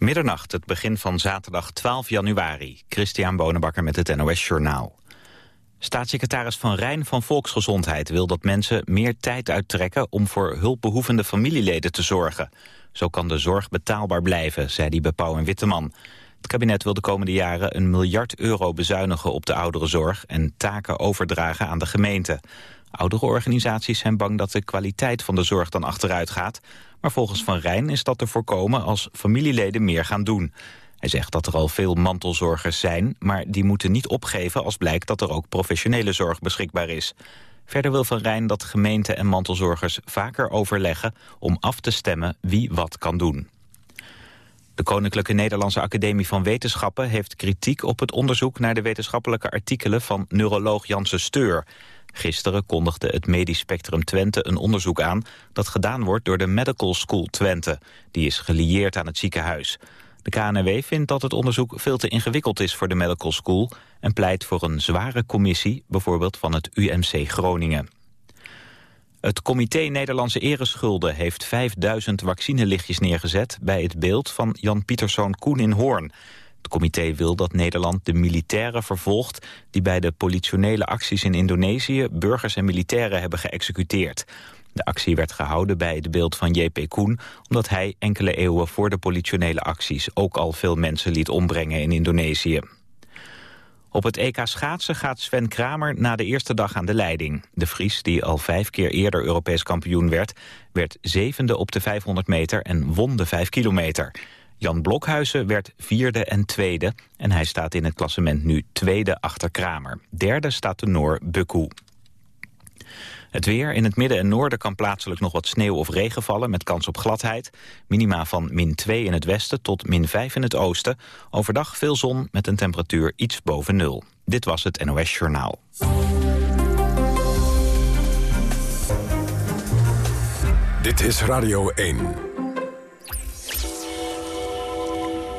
Middernacht, het begin van zaterdag 12 januari. Christian Bonenbakker met het NOS Journaal. Staatssecretaris Van Rijn van Volksgezondheid wil dat mensen meer tijd uittrekken om voor hulpbehoevende familieleden te zorgen. Zo kan de zorg betaalbaar blijven, zei hij bij Pauw en Witteman. Het kabinet wil de komende jaren een miljard euro bezuinigen op de ouderenzorg en taken overdragen aan de gemeente. Oudere organisaties zijn bang dat de kwaliteit van de zorg dan achteruit gaat. Maar volgens Van Rijn is dat te voorkomen als familieleden meer gaan doen. Hij zegt dat er al veel mantelzorgers zijn, maar die moeten niet opgeven als blijkt dat er ook professionele zorg beschikbaar is. Verder wil Van Rijn dat gemeenten en mantelzorgers vaker overleggen om af te stemmen wie wat kan doen. De Koninklijke Nederlandse Academie van Wetenschappen heeft kritiek op het onderzoek naar de wetenschappelijke artikelen van neuroloog Janssen Steur. Gisteren kondigde het Medisch Spectrum Twente een onderzoek aan... dat gedaan wordt door de Medical School Twente. Die is gelieerd aan het ziekenhuis. De KNW vindt dat het onderzoek veel te ingewikkeld is voor de Medical School... en pleit voor een zware commissie, bijvoorbeeld van het UMC Groningen. Het Comité Nederlandse Ereschulden heeft 5000 vaccinelichtjes neergezet... bij het beeld van Jan Pieterszoon Koen in Hoorn. Het comité wil dat Nederland de militairen vervolgt... die bij de politionele acties in Indonesië burgers en militairen hebben geëxecuteerd. De actie werd gehouden bij het beeld van J.P. Koen... omdat hij enkele eeuwen voor de politionele acties... ook al veel mensen liet ombrengen in Indonesië. Op het EK schaatsen gaat Sven Kramer na de eerste dag aan de leiding. De Fries, die al vijf keer eerder Europees kampioen werd... werd zevende op de 500 meter en won de 5 kilometer. Jan Blokhuizen werd vierde en tweede... en hij staat in het klassement nu tweede achter Kramer. Derde staat de Noor Bukku. Het weer in het midden en noorden kan plaatselijk nog wat sneeuw of regen vallen... met kans op gladheid. Minima van min 2 in het westen tot min 5 in het oosten. Overdag veel zon met een temperatuur iets boven nul. Dit was het NOS Journaal. Dit is Radio 1.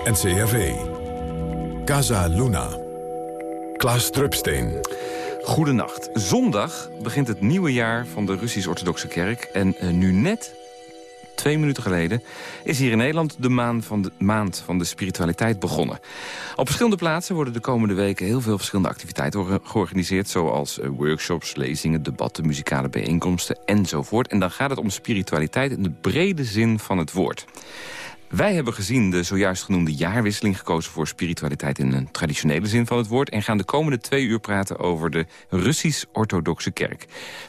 NCRV. Casa Luna. Klaas Drupsteen. Goedenacht. Zondag begint het nieuwe jaar van de Russisch-Orthodoxe Kerk. En uh, nu net, twee minuten geleden, is hier in Nederland de maand, van de maand van de spiritualiteit begonnen. Op verschillende plaatsen worden de komende weken heel veel verschillende activiteiten georganiseerd. Zoals uh, workshops, lezingen, debatten, muzikale bijeenkomsten enzovoort. En dan gaat het om spiritualiteit in de brede zin van het woord. Wij hebben gezien de zojuist genoemde jaarwisseling gekozen voor spiritualiteit in een traditionele zin van het woord... en gaan de komende twee uur praten over de Russisch-Orthodoxe Kerk.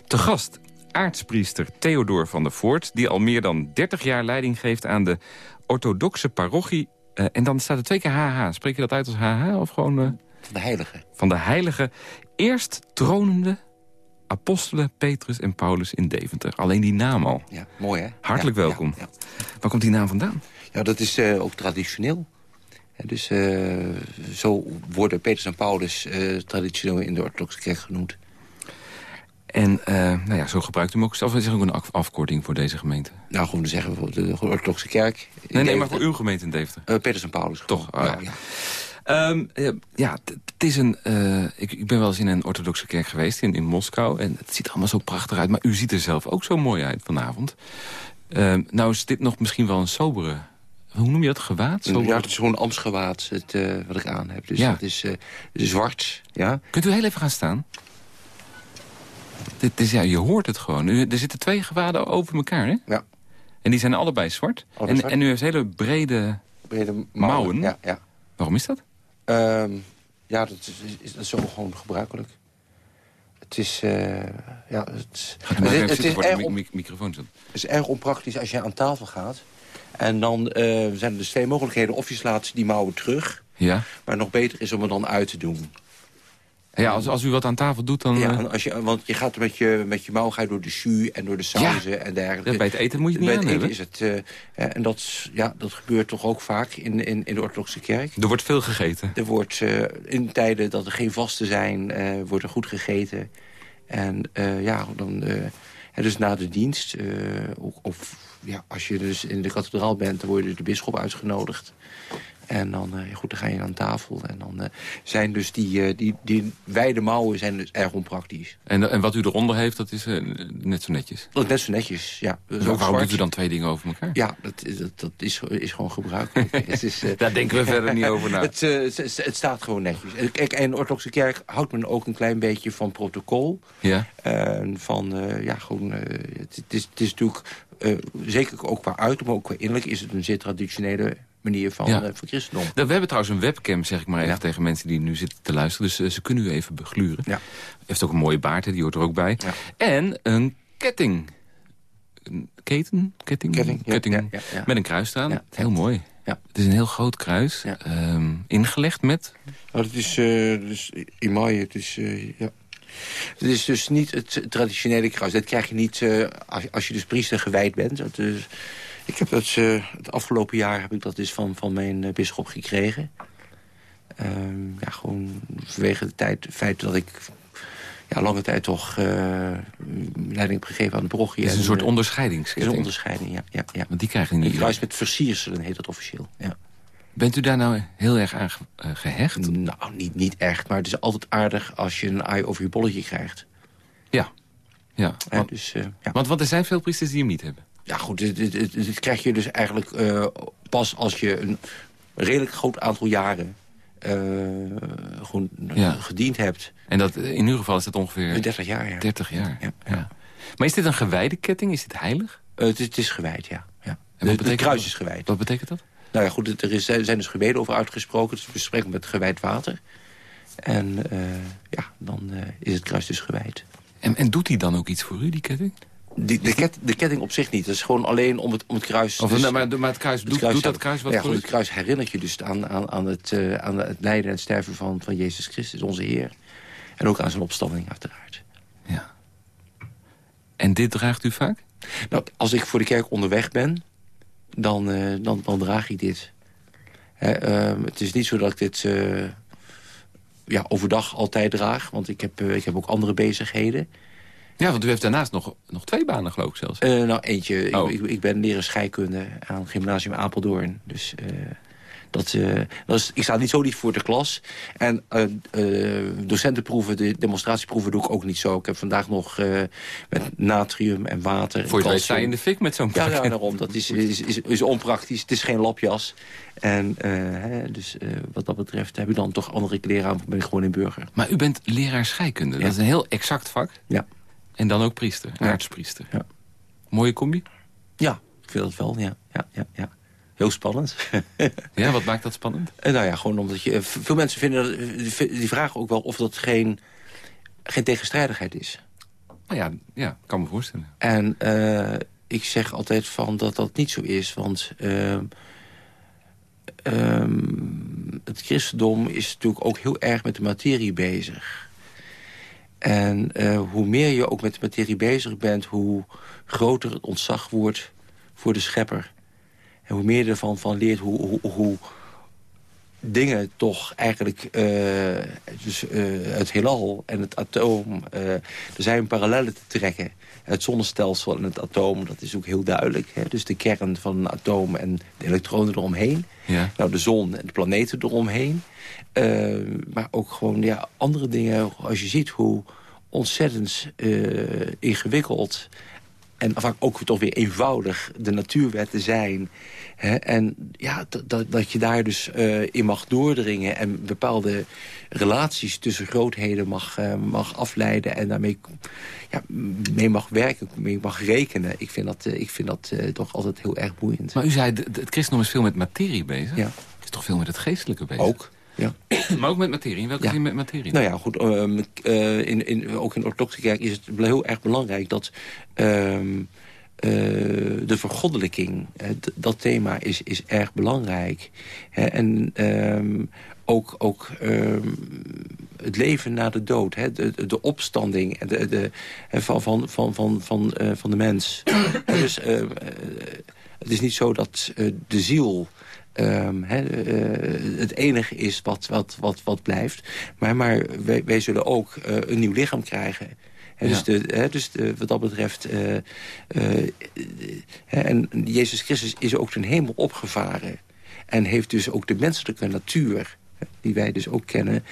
Te gast aartspriester Theodor van der Voort... die al meer dan 30 jaar leiding geeft aan de orthodoxe parochie... Uh, en dan staat er twee keer HH. Spreek je dat uit als HH of gewoon... Uh... Van de heilige. Van de heilige eerst tronende apostelen Petrus en Paulus in Deventer. Alleen die naam al. Ja, mooi hè? Hartelijk welkom. Ja, Waar komt die naam vandaan? Ja, dat is uh, ook traditioneel. dus uh, zo worden Petrus en Paulus uh, traditioneel in de orthodoxe kerk genoemd. En nou ja, zo gebruikt u hem ook. Of is er ook een afkorting voor deze gemeente? Nou, gewoon zeggen voor de orthodoxe kerk. Nee, nee, maar voor uw gemeente in Deventer? Petrus en Paulus. Toch? Oh, ja. ja. Um, ja, het is een. Uh, ik, ik, ben wel eens in een orthodoxe kerk geweest in, in Moskou. En het ziet er allemaal zo prachtig uit. Maar u ziet er zelf ook zo mooi uit vanavond. Uh, nou is dit nog misschien wel een sobere hoe noem je dat, gewaad? Zo ja, het is gewoon ambtsgewaad het, uh, wat ik aan heb. Dus ja. dat is uh, zwart. Ja. Kunt u heel even gaan staan? Dit is, ja, je hoort het gewoon. er zitten twee gewaden over elkaar, hè? Ja. En die zijn allebei zwart. en, zwart. en u heeft hele brede, brede mouwen. Ja, ja. Waarom is dat? Um, ja, dat is, is, dat is zo gewoon gebruikelijk. Het is... Uh, ja, het, het, het is erg on, microfoon Het is erg onpraktisch als je aan tafel gaat... En dan uh, zijn er dus twee mogelijkheden. Of je slaat die mouwen terug. Ja. Maar nog beter is om het dan uit te doen. Ja, als, als u wat aan tafel doet, dan... Ja, als je, want je gaat met je, met je mouw ga je door de jus en door de sauzen ja. en dergelijke. Ja, bij het eten moet je het niet bij het eten is het, uh, En dat, ja, dat gebeurt toch ook vaak in, in, in de orthodoxe kerk. Er wordt veel gegeten? Er wordt uh, in tijden dat er geen vasten zijn, uh, wordt er goed gegeten. En ja, dan... dus na de dienst, of ja, als je dus in de kathedraal bent, dan word je de bisschop uitgenodigd. En dan, uh, goed, dan ga je aan tafel. En dan uh, zijn dus die, uh, die, die wijde mouwen zijn dus erg onpraktisch. En, en wat u eronder heeft, dat is net zo netjes? Dat is net zo netjes, ja. waarom doet u dan twee dingen over elkaar? Ja, dat, dat, dat is, is gewoon gebruikelijk. het is, Daar denken we verder niet over na. Het, het, het, staat gewoon netjes. En, kijk, en de orthodoxe kerk houdt men ook een klein beetje van protocol. Ja. van, ja, gewoon, het, is, het is natuurlijk... zeker ook qua uiterlijk, maar ook qua innerlijk is het een zeer traditionele manier van, ja. uh, van christendom. We hebben trouwens een webcam, zeg ik maar even tegen mensen die nu zitten te luisteren. Dus uh, ze kunnen u even begluren. Ja. Heeft ook een mooie baard, hè, die hoort er ook bij. Ja. En een ketting. Een keten? Ketting? Ketting, ketting ja, met een kruis eraan. Heel mooi. Ja. Het is een heel groot kruis. Um, ingelegd met? Nou, het is, uh, dus Imaille, het is... ja. Het is dus niet het traditionele kruis. Dat krijg je niet als, als je dus priester gewijd bent. Dat is, ik heb dat, uh, het afgelopen jaar heb ik dat dus van, van mijn uh, bisschop gekregen. Uh, ja, gewoon vanwege de tijd, het feit dat ik ja, lange tijd toch uh, leiding heb gegeven aan de parochie. Het is een soort onderscheidingsketting. is een onderscheiding, ja. ja, ja. Want die krijgen niet. Een kruis met versierselen heet dat officieel, ja. Bent u daar nou heel erg aan gehecht? Nou, niet, niet echt, maar het is altijd aardig als je een eye over je bolletje krijgt. Ja. ja. Want, dus, ja. Want, want er zijn veel priesters die hem niet hebben. Ja goed, dit, dit, dit, dit krijg je dus eigenlijk uh, pas als je een redelijk groot aantal jaren uh, gewoon ja. gediend hebt. En dat, in uw geval is dat ongeveer... 30 jaar, ja. 30 jaar, ja. Maar is dit een gewijde ketting? Is dit heilig? Het, het, is gewijd, ja. ja. En wat de, het kruis is gewijd. Wat betekent dat? Nou ja, goed, er is, zijn dus gebeden over uitgesproken. Dus we spreken met gewijd water. En ja, dan is het kruis dus gewijd. En, en doet hij dan ook iets voor u, die ketting? Die, de, ket, de, ketting op zich niet. Dat is gewoon alleen om het, om het kruis... Of, dus, nou, maar, maar, het kruis, het doet, kruis, doet dat kruis wat ja, goed, Het kruis herinnert je dus aan, aan, aan, het, uh, aan het lijden en sterven van, van Jezus Christus, onze Heer. En ook aan zijn opstanding uiteraard. Ja. En dit draagt u vaak? Nou, als ik voor de kerk onderweg ben, dan, uh, dan, dan draag ik dit. He, uh, het is niet zo dat ik dit uh, ja, overdag altijd draag. Want ik heb, ik heb ook andere bezigheden. Ja, want u heeft daarnaast nog, nog twee banen, geloof ik zelfs. Nou, eentje. Oh. Ik, ik, ben leren scheikunde aan het gymnasium Apeldoorn. Dus dat, uh, dat is, ik sta niet zo niet voor de klas. En docentenproeven, de demonstratieproeven doe ik ook niet zo. Ik heb vandaag nog met natrium en water... Voor je weet sta je in de fik met zo'n ja, ja, daarom. Dat is, is, is, is, onpraktisch. Het is geen lapjas. En hè, dus wat dat betreft heb ik dan toch andere kleren aan. Ben ik gewoon een burger. Maar u bent leraar scheikunde. Ja. Dat is een heel exact vak. Ja. En dan ook priester, aartspriester. Ja. Mooie combi? Ja, ik vind dat wel, ja. ja, ja, ja. Heel spannend. ja, wat maakt dat spannend? En nou ja, gewoon omdat je... Veel mensen vinden, die vragen ook wel of dat geen, geen tegenstrijdigheid is. Nou ja, ja, kan me voorstellen. En uh, ik zeg altijd van dat dat niet zo is, want... Uh, um, het christendom is natuurlijk ook heel erg met de materie bezig. En uh, hoe meer je ook met de materie bezig bent... hoe groter het ontzag wordt voor de schepper. En hoe meer je ervan van leert hoe, hoe, hoe dingen toch eigenlijk... Uh, dus, uh, het heelal en het atoom... er zijn parallellen te trekken. Het zonnestelsel en het atoom, dat is ook heel duidelijk. Hè? Dus de kern van een atoom en de elektronen eromheen. Ja. Nou, de zon en de planeten eromheen. Maar ook gewoon ja, andere dingen, als je ziet hoe ontzettend ingewikkeld... en vaak ook toch weer eenvoudig de natuurwetten zijn. Hè? En ja, dat, dat je daar dus uh, in mag doordringen... en bepaalde relaties tussen grootheden mag, uh, mag afleiden... en daarmee ja, mee mag werken, mee mag rekenen. Ik vind dat, ik vind dat toch altijd heel erg boeiend. Maar u zei, het christendom is veel met materie bezig. Ja. Het is toch veel met het geestelijke bezig? Ook. Ja. maar ook met materie? In welke ja. zin met materie? Nou ja, goed. Uh, uh, in, in, ook in de orthodoxe kerk is het heel erg belangrijk... dat uh, de vergoddelijking, dat thema is, is erg belangrijk. Hè? En ehm, ook, ook ehm, het leven na de dood, hè? De, de opstanding de, de, van, van, van, van, van, van de mens. dus het is niet zo dat de ziel... Um, he, uh, het enige is wat, wat, wat, wat blijft. Maar, maar wij, wij zullen ook uh, een nieuw lichaam krijgen. He, ja. Dus, de, he, dus de, wat dat betreft... Uh, en Jezus Christus is ook ten hemel opgevaren. En heeft dus ook de menselijke natuur die wij dus ook kennen...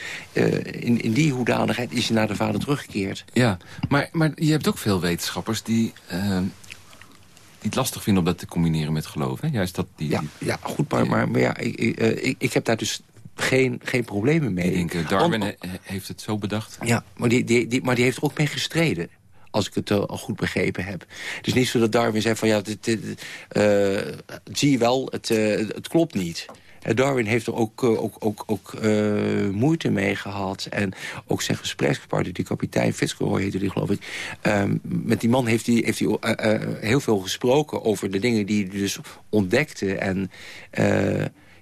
In, in die hoedanigheid is hij naar de vader teruggekeerd. Ja, maar, maar je hebt ook veel wetenschappers die... Het lastig vinden om dat te combineren met geloof. Hè? Juist dat die, ja, ja, goed, maar, maar, maar ja, ik, ik, ik heb daar dus geen, geen problemen mee. Ik denk, Darwin heeft het zo bedacht. Ja, maar die, die, die, maar die heeft er ook mee gestreden als ik het al goed begrepen heb. Is niet zo dat Darwin zei van ja, dit, dit, uh, zie je wel, het, uh, het klopt niet. Darwin heeft er ook, uh, ook, ook, ook moeite mee gehad. En ook zijn gesprekspartner, die kapitein Fitzroy heette die geloof ik. Um, met die man heeft hij heeft hij heel veel gesproken over de dingen die hij dus ontdekte. En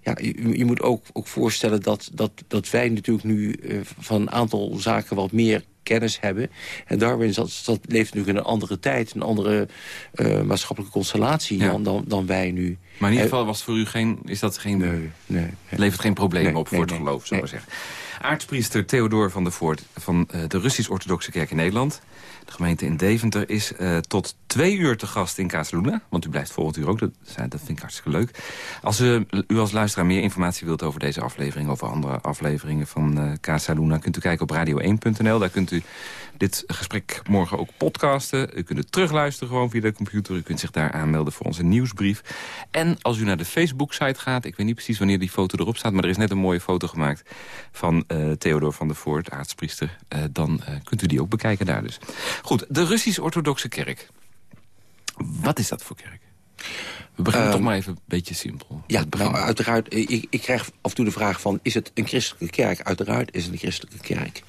ja, je, je, moet ook, ook voorstellen dat, dat, dat wij natuurlijk nu van een aantal zaken wat meer kennis hebben. En Darwin zat, dat leeft natuurlijk in een andere tijd, een andere uh, maatschappelijke constellatie dan, dan, dan, wij nu. Maar in ieder geval was voor u geen, is dat geen, nee, nee, levert geen probleem op voor het geloof, zullen we zeggen. Aartspriester Theodor van der Voort van de Russisch-Orthodoxe Kerk in Nederland. De gemeente in Deventer is uh, tot twee uur te gast in Casaluna. Want u blijft volgend uur ook, dat, dat vind ik hartstikke leuk. Als u, u als luisteraar meer informatie wilt over deze aflevering... over andere afleveringen van uh, Casaluna... kunt u kijken op radio1.nl. Daar kunt u dit gesprek morgen ook podcasten. U kunt het terugluisteren gewoon via de computer. U kunt zich daar aanmelden voor onze nieuwsbrief. En als u naar de Facebook-site gaat... ik weet niet precies wanneer die foto erop staat... maar er is net een mooie foto gemaakt van uh, Theodor van der Voort, aartspriester. Uh, dan uh, kunt u die ook bekijken daar dus. Goed, de Russisch-Orthodoxe Kerk. Wat is dat voor kerk? We beginnen um, toch maar even een beetje simpel. Ja, nou, uiteraard. Ik, ik krijg af en toe de vraag van... is het een christelijke kerk? Uiteraard is het een christelijke kerk.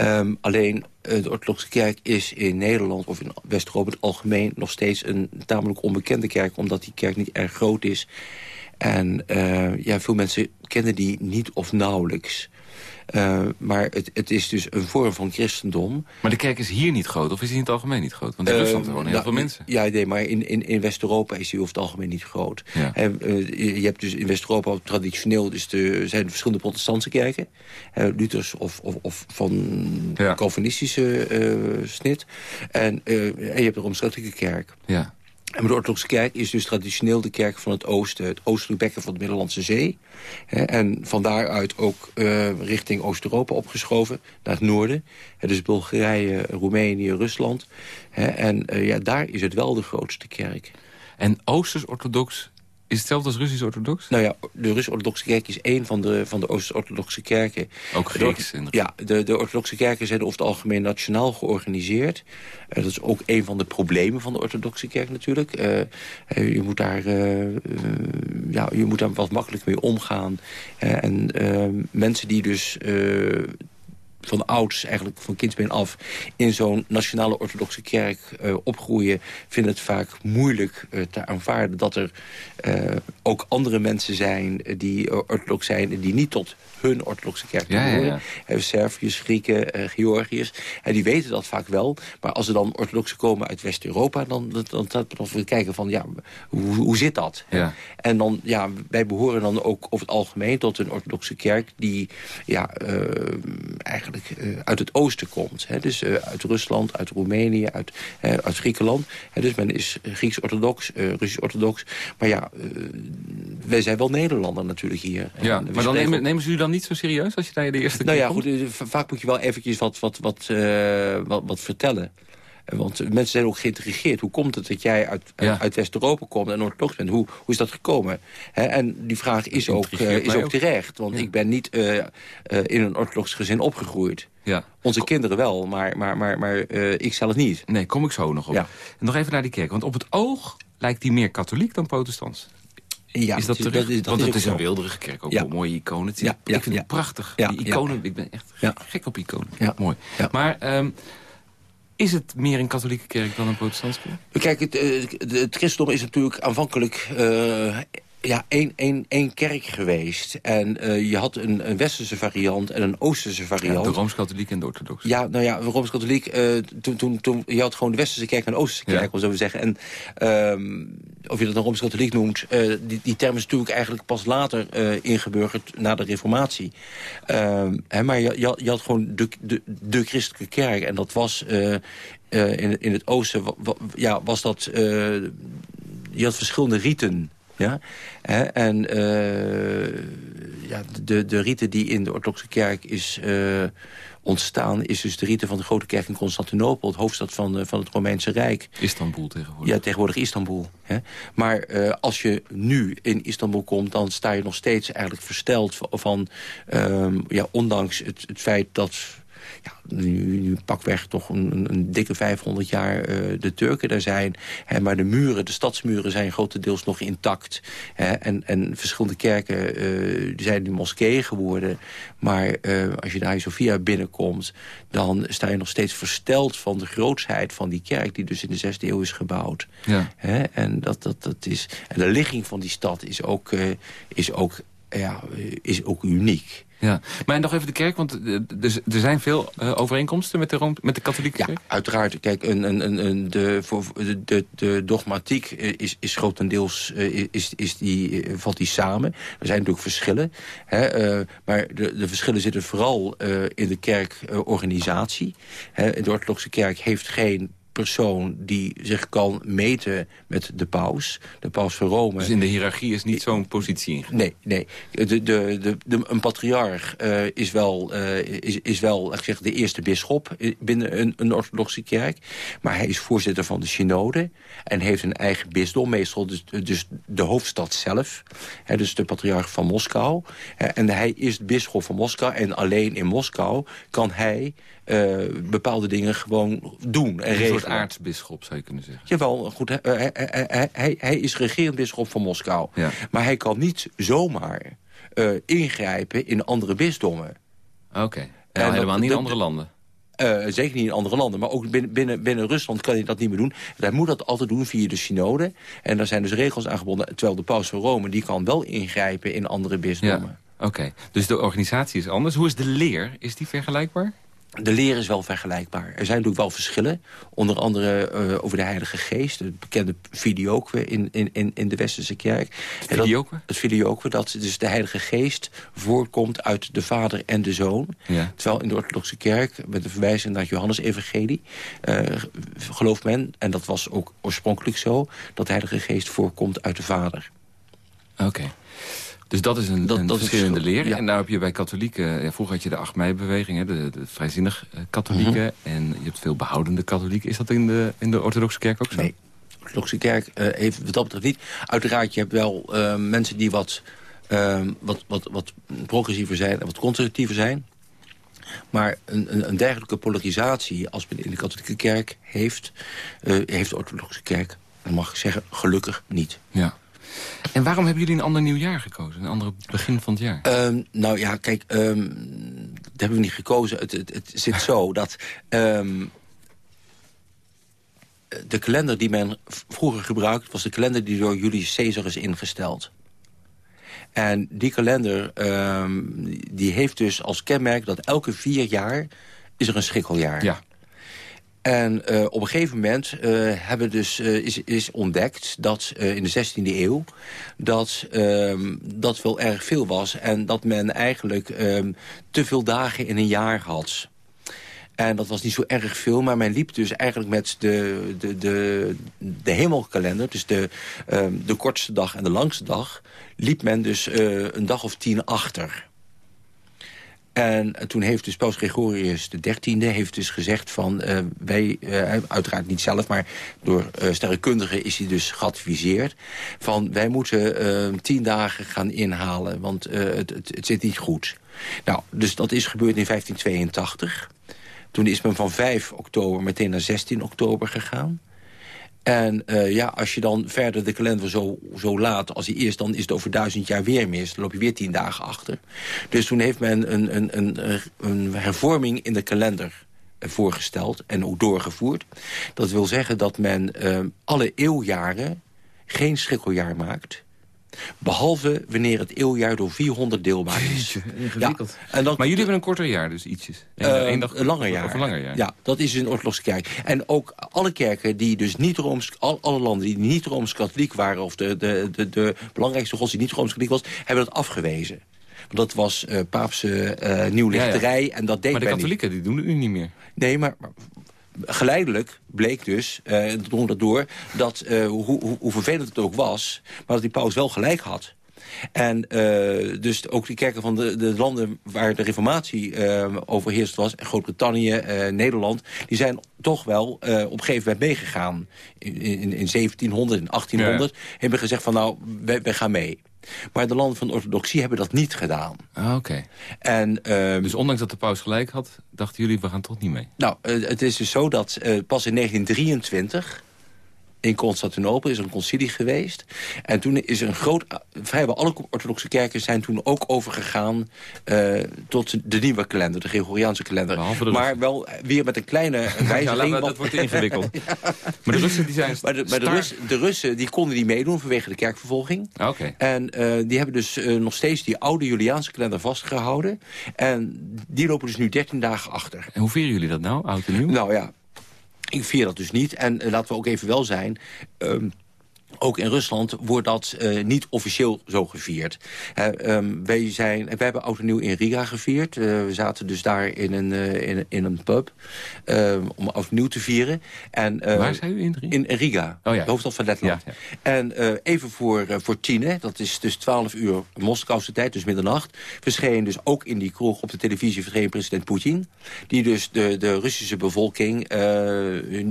Um, alleen de orthodoxe kerk is in Nederland of in West-Europa het algemeen... nog steeds een tamelijk onbekende kerk... omdat die kerk niet erg groot is. En uh, ja, veel mensen kennen die niet of nauwelijks. Uh, maar het, het, is dus een vorm van christendom. Maar de kerk is hier niet groot, of is die in het algemeen niet groot? Want in uh, Rusland wonen heel nou, veel mensen. Ja, nee, maar in, in, in West-Europa is die over het algemeen niet groot. Ja. En, uh, je hebt dus in West-Europa traditioneel dus de, zijn verschillende protestantse kerken. Luthers of, of, of van ja. Calvinistische snit. En, en je hebt de Rooms-Katholieke kerk. Ja. En de orthodoxe kerk is dus traditioneel de kerk van het oosten. Het oostelijk bekken van de Middellandse Zee. En van daaruit ook uh, richting Oost-Europa opgeschoven. Naar het noorden. Dus Bulgarije, Roemenië, Rusland. En uh, ja, daar is het wel de grootste kerk. En Oosters-orthodox is hetzelfde als Russisch-orthodox? Nou ja, de Russisch-orthodoxe kerk is één van de, van de Oost-orthodoxe kerken. Ook Grieks? Ja, de, de orthodoxe kerken zijn over het algemeen nationaal georganiseerd. Uh, dat is ook een van de problemen van de orthodoxe kerk natuurlijk. Uh, uh, je, moet daar, ja, je moet daar wat makkelijk mee omgaan. en mensen die dus van ouds, eigenlijk van kindsbeen af... in zo'n nationale orthodoxe kerk uh, opgroeien... vinden het vaak moeilijk uh, te aanvaarden dat er ook andere mensen zijn... die orthodox zijn en die niet tot hun orthodoxe kerk ja, behoren. Ja, ja. Serviërs, Grieken, Georgiërs. En die weten dat vaak wel. Maar als er dan orthodoxen komen uit West-Europa... dan, dan, dan, dan we kijken van, ja, hoe, hoe zit dat? Ja. En dan, ja, wij behoren dan ook over het algemeen tot een orthodoxe kerk... die ja, eigenlijk uh, uit het oosten komt. Hè? Dus uh, uit Rusland, uit Roemenië, uit, uit Griekenland. Hè? Dus men is Grieks-orthodox, Russisch-orthodox. Maar ja, wij zijn wel Nederlander natuurlijk hier. Ja, maar dan nemen, nemen, ze u dan niet zo serieus als je daar de eerste nou keer Nou ja, goed, vaak moet je wel eventjes wat, wat, wat, wat, wat vertellen. Want mensen zijn ook geïntrigeerd. Hoe komt het dat jij uit, ja. uit West-Europa komt en orthodox bent? Hoe, hoe is dat gekomen? He, en die vraag is ook, uh, is ook, ook terecht. Want ja. ik ben niet uh, uh, in een orthodox gezin opgegroeid. Ja. Onze kom... kinderen wel, maar, maar, maar, maar ik zelf niet. Nee, kom ik zo nog op. Nog even naar die kerk. Want op het oog lijkt die meer katholiek dan protestants. Ja, is dat? Dat is, dat Want het is, is een wilderige kerk, ook ja. mooie iconen. Ja, ja, ik vind het prachtig. die iconen, ik ben echt gek op iconen. Mooi. Maar um, is het meer een katholieke kerk dan een protestantse kerk? Kijk, het, het, het christendom is natuurlijk aanvankelijk... Uh, ja, één, één, één kerk geweest. En uh, je had een, een westerse variant en een oosterse variant. Ja, de Rooms-Katholiek en de Orthodox. Ja, nou ja, Rooms-Katholiek... Uh, toen, toen, toen, je had gewoon de westerse kerk en de oosterse kerk, ja. zo we zeggen. En um, of je dat een Rooms-Katholiek noemt... Uh, die, die term is natuurlijk eigenlijk pas later ingeburgerd... na de reformatie. Um, hè, maar je, je, je, had gewoon de, de, de christelijke kerk. En dat was... in, in het oosten ja, was dat... je had verschillende riten Ja? en ja, de, de rite die in de orthodoxe kerk is ontstaan... is dus de rite van de Grote Kerk in Constantinopel... het hoofdstad van, van het Romeinse Rijk. Istanbul tegenwoordig. Ja, tegenwoordig Istanbul. Hè. Maar als je nu in Istanbul komt... dan sta je nog steeds eigenlijk versteld van... van ehm, ja, ondanks het, het feit dat ja, nu, nu pakweg toch een, een, dikke 500 jaar uh, de Turken daar zijn. Hè, maar de muren, de stadsmuren zijn grotendeels nog intact. Hè, en, en verschillende kerken uh, zijn nu moskeeën geworden. Maar uh, als je de Hagia Sophia binnenkomt... dan sta je nog steeds versteld van de grootsheid van die kerk... die dus in de 6e eeuw is gebouwd. Ja. Hè, en, dat, dat, dat is, en de ligging van die stad is ook, is ook, ja, is ook uniek. Ja, maar nog even de kerk, want eh, er zijn veel uh, overeenkomsten met de, met de katholieke kerk? Ja, uiteraard. Kijk, een, een, een, de, voor, de, de dogmatiek is, is grotendeels is, is die, valt die samen. Er zijn natuurlijk verschillen. Hè, uh, maar de, de verschillen zitten vooral in de kerkorganisatie. de orthodoxe kerk heeft geen persoon die zich kan meten met de paus. De paus van Rome. Dus in de hiërarchie is niet zo'n positie ingenomen? Nee, nee. De, de, de, de een patriarch uh, is wel, uh, is, is wel zeg, de eerste bisschop binnen een, een orthodoxe kerk. Maar hij is voorzitter van de synode. En heeft een eigen bisdom. Meestal dus, dus de hoofdstad zelf. Hè, dus de patriarch van Moskou. en hij is bisschop van Moskou. En alleen in Moskou kan hij uh, bepaalde dingen gewoon doen en regelen. Een soort aartsbisschop zou je kunnen zeggen. Jawel, goed, hij, hij, hij, hij is regerend bisschop van Moskou. Ja. Maar hij kan niet zomaar uh, ingrijpen in andere bisdommen. Oké, okay. en helemaal niet in andere landen. Uh, zeker niet in andere landen, maar ook binnen, binnen, binnen Rusland kan hij dat niet meer doen. Hij moet dat altijd doen via de synode. En daar zijn dus regels aangebonden. Terwijl de paus van Rome, die kan wel ingrijpen in andere bisdommen. Ja. Oké, dus de organisatie is anders. Hoe is de leer? Is die vergelijkbaar? De leer is wel vergelijkbaar. Er zijn natuurlijk wel verschillen. Onder andere uh, over de Heilige Geest. Het bekende filioque in, in, in de Westerse kerk. Filioque? Het filioque, dat dus de Heilige Geest voorkomt uit de Vader en de Zoon. Ja. Terwijl in de orthodoxe kerk, met de verwijzing naar het Johannes-evangelie... Uh, gelooft men, en dat was ook oorspronkelijk zo... dat de Heilige Geest voorkomt uit de Vader. Oké. Dus dat is een, dat, een dat verschillende leer. En daar heb je bij katholieken... Ja, vroeger had je de 8 mei-beweging, de, de vrijzinnig uh, katholieken. Mhm. En je hebt veel behoudende katholieken. Is dat in de, in de orthodoxe kerk ook zo? Nee, de orthodoxe kerk uh, heeft wat dat betreft niet. Uiteraard, je hebt wel uh, mensen die wat, wat, wat, wat progressiever zijn... en wat conservatiever zijn. Maar een, een, dergelijke polarisatie als men in de katholieke kerk heeft... heeft de orthodoxe kerk, dan mag ik zeggen, gelukkig niet. Ja. En waarom hebben jullie een ander nieuwjaar gekozen? Een ander begin van het jaar? Um, nou ja, kijk, um, dat hebben we niet gekozen. Het, het, het zit zo dat... Um, de kalender die men vroeger gebruikte... was de kalender die door Julius Caesar is ingesteld. En die kalender die heeft dus als kenmerk... dat elke vier jaar is er een schrikkeljaar. Ja. En uh, op een gegeven moment uh, hebben dus, uh, is, is ontdekt dat in de 16e eeuw... dat um, dat wel erg veel was en dat men eigenlijk um, te veel dagen in een jaar had. En dat was niet zo erg veel, maar men liep dus eigenlijk met de, de, de, de hemelkalender... dus de, um, de kortste dag en de langste dag... liep men dus een dag of tien achter... En toen heeft dus paus Gregorius XIII heeft dus gezegd van... Uh, wij, uh, uiteraard niet zelf, maar door uh, sterrenkundigen is hij dus geadviseerd... van wij moeten tien dagen gaan inhalen, want het, het, het zit niet goed. Nou, dus dat is gebeurd in 1582. Toen is men van 5 oktober meteen naar 16 oktober gegaan. En uh, ja, als je dan verder de kalender zo, zo laat als hij eerst... dan is het over duizend jaar weer mis. Dan loop je weer tien dagen achter. Dus toen heeft men een, een, een, een hervorming in de kalender eh, voorgesteld en ook doorgevoerd. Dat wil zeggen dat men uh, alle eeuwjaren geen schrikkeljaar maakt... Behalve wanneer het eeuwjaar door 400 deelbaar is. ingewikkeld. Ja, en dan, maar jullie hebben een korter jaar, dus ietsjes. Eén dag, een langer jaar. Of een langer jaar. Ja, dat is een orthodoxe kerk. En ook alle kerken die dus niet Rooms... Al, alle landen die niet Rooms-Katholiek waren... of de, de, de, de belangrijkste gods die niet Rooms-Katholiek was... hebben dat afgewezen. Want dat was uh, paapse uh, nieuwlichterij. En dat deed maar de katholieken die doen het nu niet meer. Nee, maar geleidelijk bleek dus, uh, drong dat door... dat hoe, hoe, hoe vervelend het ook was, maar dat die paus wel gelijk had. En uh, dus ook die kerken van de, de landen waar de reformatie overheerst was... Groot-Brittannië, Nederland... die zijn toch wel op een gegeven moment meegegaan. In, in, in 1700, in 1800 hebben gezegd van nou, wij, wij gaan mee. Maar de landen van de orthodoxie hebben dat niet gedaan. Ah, oké. Okay. uh, dus ondanks dat de paus gelijk had, dachten jullie, we gaan toch niet mee? Nou, het is dus zo dat pas in 1923 in Constantinopel is een concilie geweest. En toen is een groot... Vrijwel alle orthodoxe kerken zijn toen ook overgegaan... Uh, tot de nieuwe kalender, de Gregoriaanse kalender. Maar wel weer met een kleine wijziging. ja, dat wordt ingewikkeld. Maar de Russen die zijn Maar, de, maar de, Russen, de, Russen, die konden niet meedoen vanwege de kerkvervolging. Ah, oké. En uh, die hebben dus uh, nog steeds die oude Juliaanse kalender vastgehouden. En die lopen dus nu 13 dagen achter. En hoe vieren jullie dat nou, oud en nieuw? Nou ja, ik vier dat dus niet. En uh, laten we ook even wel zijn... Um, ook in Rusland wordt dat uh, niet officieel zo gevierd. Um, wij, zijn, wij hebben Oud en Nieuw in Riga gevierd. Uh, we zaten dus daar in een, in, in, een pub ehm, om Oud en Nieuw te vieren. En, Waar zijn u in Riga? In, Riga, oh, ja. de hoofdstad van Letland. Ja, ja. En even voor, voor tien, dat is dus 12 uur Moskouse tijd, dus middernacht... verscheen dus ook in die kroeg op de televisie verscheen president Poetin... die dus de, de Russische bevolking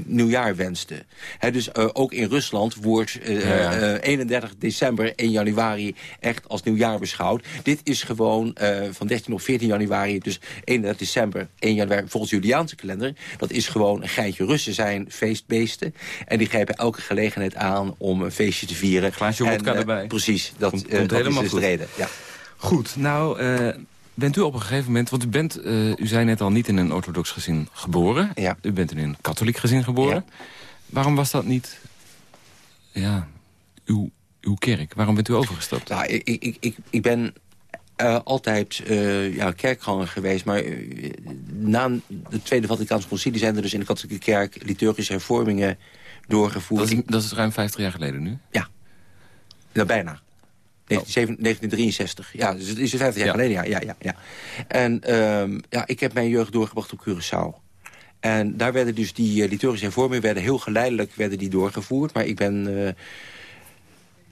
nieuwjaar wenste. He, dus ook in Rusland wordt ja, ja. 31 eh, december, 1 januari echt als nieuwjaar beschouwd. Dit is gewoon van 13 of 14 januari, dus 31 december, 1 januari, volgens Juliaanse kalender. Dat is gewoon een geintje. Russen zijn feestbeesten. En die grijpen elke gelegenheid aan om een feestje te vieren. Glaasje vodka uh, erbij. Precies, dat, komt, komt dat helemaal is dus de reden. Ja. Goed, nou... Bent u op een gegeven moment, want u bent, uh, u zei net al, niet in een orthodox gezin geboren. Ja. U bent in een katholiek gezin geboren. Ja. Waarom was dat niet ja, uw, uw kerk? Waarom bent u overgestapt? Nou, ik, ik, ik, ik ben uh, altijd uh, ja, kerkganger geweest. Maar uh, na de Tweede Vaticaanse Concilie zijn er dus in de katholieke kerk liturgische hervormingen doorgevoerd. Dat is, dat is ruim 50 jaar geleden nu? Ja, nou, bijna. 1963. Ja, dus het is 50 jaar ja. geleden, ja. ja, ja, ja. En um, ja, ik heb mijn jeugd doorgebracht op Curaçao. En daar werden dus die liturgische hervormingen werden heel geleidelijk werden die doorgevoerd. Maar ik ben... Uh,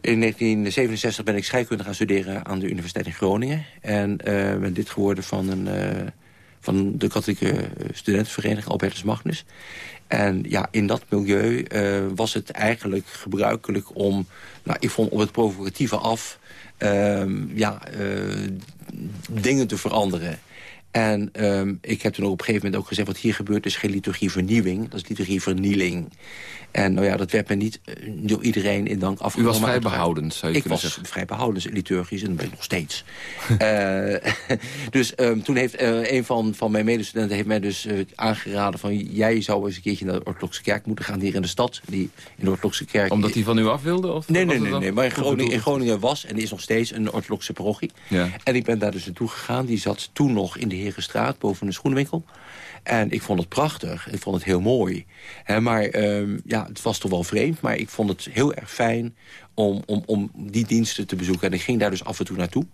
in 1967 ben ik scheikunde gaan studeren aan de Universiteit in Groningen. En ben dit geworden van, een, van de katholieke studentenvereniging Albertus Magnus. En ja, in dat milieu was het eigenlijk gebruikelijk om... Nou, ik vond op het provocatieve af... Ehm, ja, dingen te veranderen. En um, ik heb toen op een gegeven moment ook gezegd... wat hier gebeurt is geen liturgie vernieuwing, dat is liturgie vernieling. En nou ja, dat werd me niet eh, door iedereen in dank afgenomen. U was vrij behoudend, zou je ik was zeggen. vrij behoudend liturgisch en dat ben ik nog steeds. uh, dus um, toen heeft uh, een van, van mijn medestudenten heeft mij dus uh, aangeraden... van jij zou eens een keertje naar de orthodoxe kerk moeten gaan hier in de stad. Die, in de orthodoxe kerk. Omdat hij van u af wilde? Of nee, nee, nee, nee, maar in Groningen, in Groningen was en is nog steeds een orthodoxe parochie. Ja. En ik ben daar dus naartoe gegaan. Die zat toen nog in de Herenstraat boven een schoenenwinkel. En ik vond het prachtig. Ik vond het heel mooi. He, maar um, ja, het was toch wel vreemd. Maar ik vond het heel erg fijn om, om, om die diensten te bezoeken. En ik ging daar dus af en toe naartoe.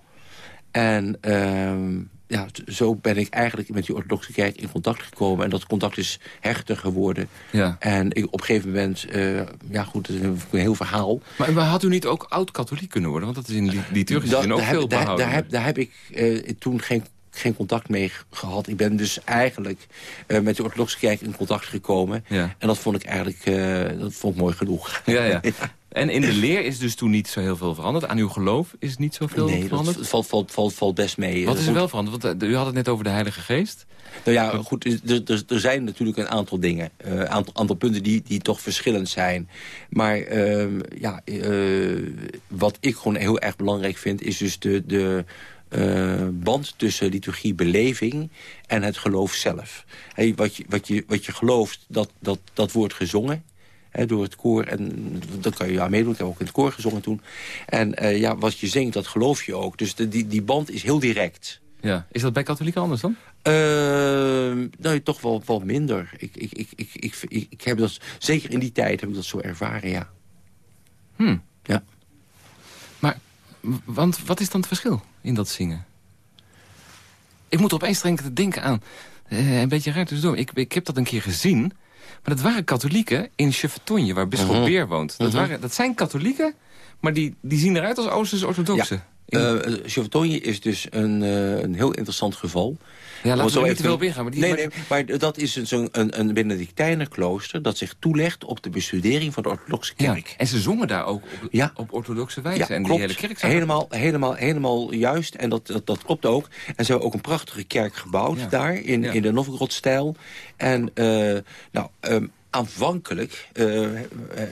En um, ja, zo ben ik eigenlijk met die orthodoxe kerk in contact gekomen. En dat contact is hechter geworden. Ja. En ik, op een gegeven moment, uh, ja goed, dat is een, heel verhaal. Maar, maar had u niet ook oud-katholiek kunnen worden? Want dat is in liturgische zin ook daar veel heb, behouden. Daar, daar, heb, daar heb ik uh, toen geen geen contact mee gehad. Ik ben dus eigenlijk uh, met de orthodoxe kerk in contact gekomen. Ja. En dat vond ik eigenlijk uh, dat vond ik mooi genoeg. Ja, ja. En in de leer is dus toen niet zo heel veel veranderd. Aan uw geloof is niet zoveel nee, veranderd? Nee, valt, valt, valt, valt best mee. Wat is er wel veranderd? Want uh, u had het net over de Heilige Geest. Nou ja, goed, er, er, er zijn natuurlijk een aantal dingen. Een uh, aantal, aantal punten die, die toch verschillend zijn. Maar uh, ja, wat ik gewoon heel erg belangrijk vind... is dus de, de, uh, band tussen liturgie beleving en het geloof zelf. Hey, wat, je, wat, je, wat je gelooft, dat, dat, dat wordt gezongen. He, door het koor. En dat kan je aan meedoen. Ik heb ook in het koor gezongen toen. En uh, ja, wat je zingt, dat geloof je ook. Dus de, die, die band is heel direct. Ja. Is dat bij katholieken anders dan? Uh, nou, toch wel wat minder. Ik, ik, ik, ik, ik, ik, ik heb dat, zeker in die tijd heb ik dat zo ervaren, ja. Hmm. Ja. Maar, want wat is dan het verschil? In dat zingen. Ik moet opeens denken aan... Uh, een beetje raar tussendoor. Ik, ik heb dat een keer gezien. Maar dat waren katholieken in Chevetonje, waar Bisschop Mhm. Beer woont. Dat, Mhm. waren, dat zijn katholieken, maar die, die zien eruit als Oosters-orthodoxe. Ja, Chauvetonje is dus een, eh, een heel interessant geval. ja, laten zo we er niet te veel op ingaan. Maar die, nee, maar- nee, maar dat is dus een, een, een Benedictijnenklooster... dat zich toelegt op de bestudering van de orthodoxe ja, kerk. en ze zongen daar ook op, Ja. op orthodoxe wijze. Ja, en klopt. die hele kerk helemaal, helemaal, helemaal juist. En dat, dat, dat klopt ook. En ze hebben ook een prachtige kerk gebouwd Ja. daar in, Ja. in de Novgorod-stijl. En eh, nou, ehm, aanvankelijk, eh, eh, eh,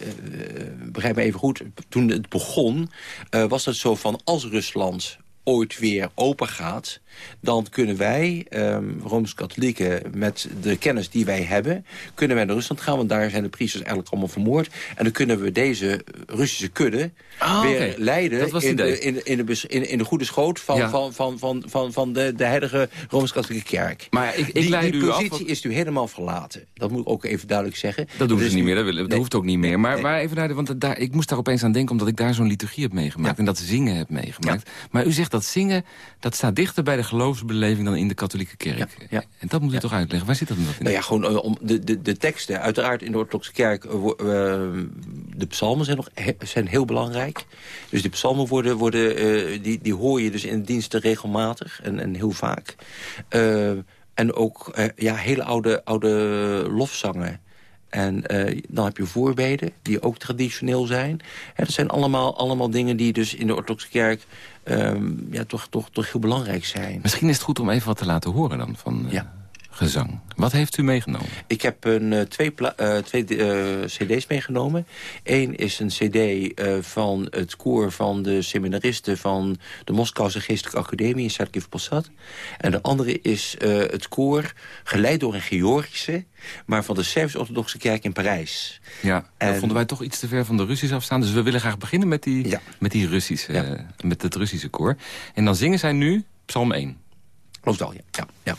begrijp me even goed... toen het begon, was het zo van als Rusland ooit weer open gaat... dan kunnen wij, ehm Rooms-Katholieken, met de kennis die wij hebben... kunnen wij naar Rusland gaan, want daar zijn de priesters eigenlijk allemaal vermoord. En dan kunnen we deze Russische kudde Ah, weer leiden in, de, in, in, de, in, de goede schoot van, Ja. van, van, van, van, van de, de heilige Rooms-Katholieke Kerk. Maar ik, ik die leid die u af... positie is nu helemaal verlaten. Dat moet ik ook even duidelijk zeggen. Dat doen ze niet meer, dat, willen, dat Nee. hoeft ook niet meer. Maar, Nee. maar even naar de, want daar, ik moest daar opeens aan denken... omdat ik daar zo'n liturgie heb meegemaakt Ja. en dat zingen heb meegemaakt. Maar u zegt dat zingen, dat staat dichter bij de geloofsbeleving... dan in de katholieke kerk. Ja, ja. En dat moet u toch uitleggen. Waar zit dat dan in? Nou ja, gewoon eh, om de, de, de teksten. Uiteraard in de orthodoxe kerk, eh, de psalmen zijn, nog, he- zijn heel belangrijk. Dus de psalmen worden, worden, die, die hoor je dus in de diensten regelmatig en, en heel vaak. En ook ja, hele oude, oude lofzangen. En dan heb je voorbeden, die ook traditioneel zijn. Hè, dat zijn allemaal, allemaal dingen die dus in de orthodoxe kerk... ehm, ja, toch, toch, toch heel belangrijk zijn. Misschien is het goed om even wat te laten horen dan van eh, Ja. Gezang. Wat heeft u meegenomen? Ik heb een, eh, twee, eh, twee eh, cd's meegenomen. Eén is een cd van het koor van de seminaristen... van de Moskouse Geestelijke Academie in Sarkiv Posad. En de andere is het koor, geleid door een Georgische... maar van de Servisch-Orthodoxe Kerk in Parijs. Ja, dat En- vonden wij toch iets te ver van de Russische afstaan. Dus we willen graag beginnen met die, Ja. met die Russische, Ja. met het Russische koor. En dan zingen zij nu Psalm 1. Geloof het al, ja. ja, ja.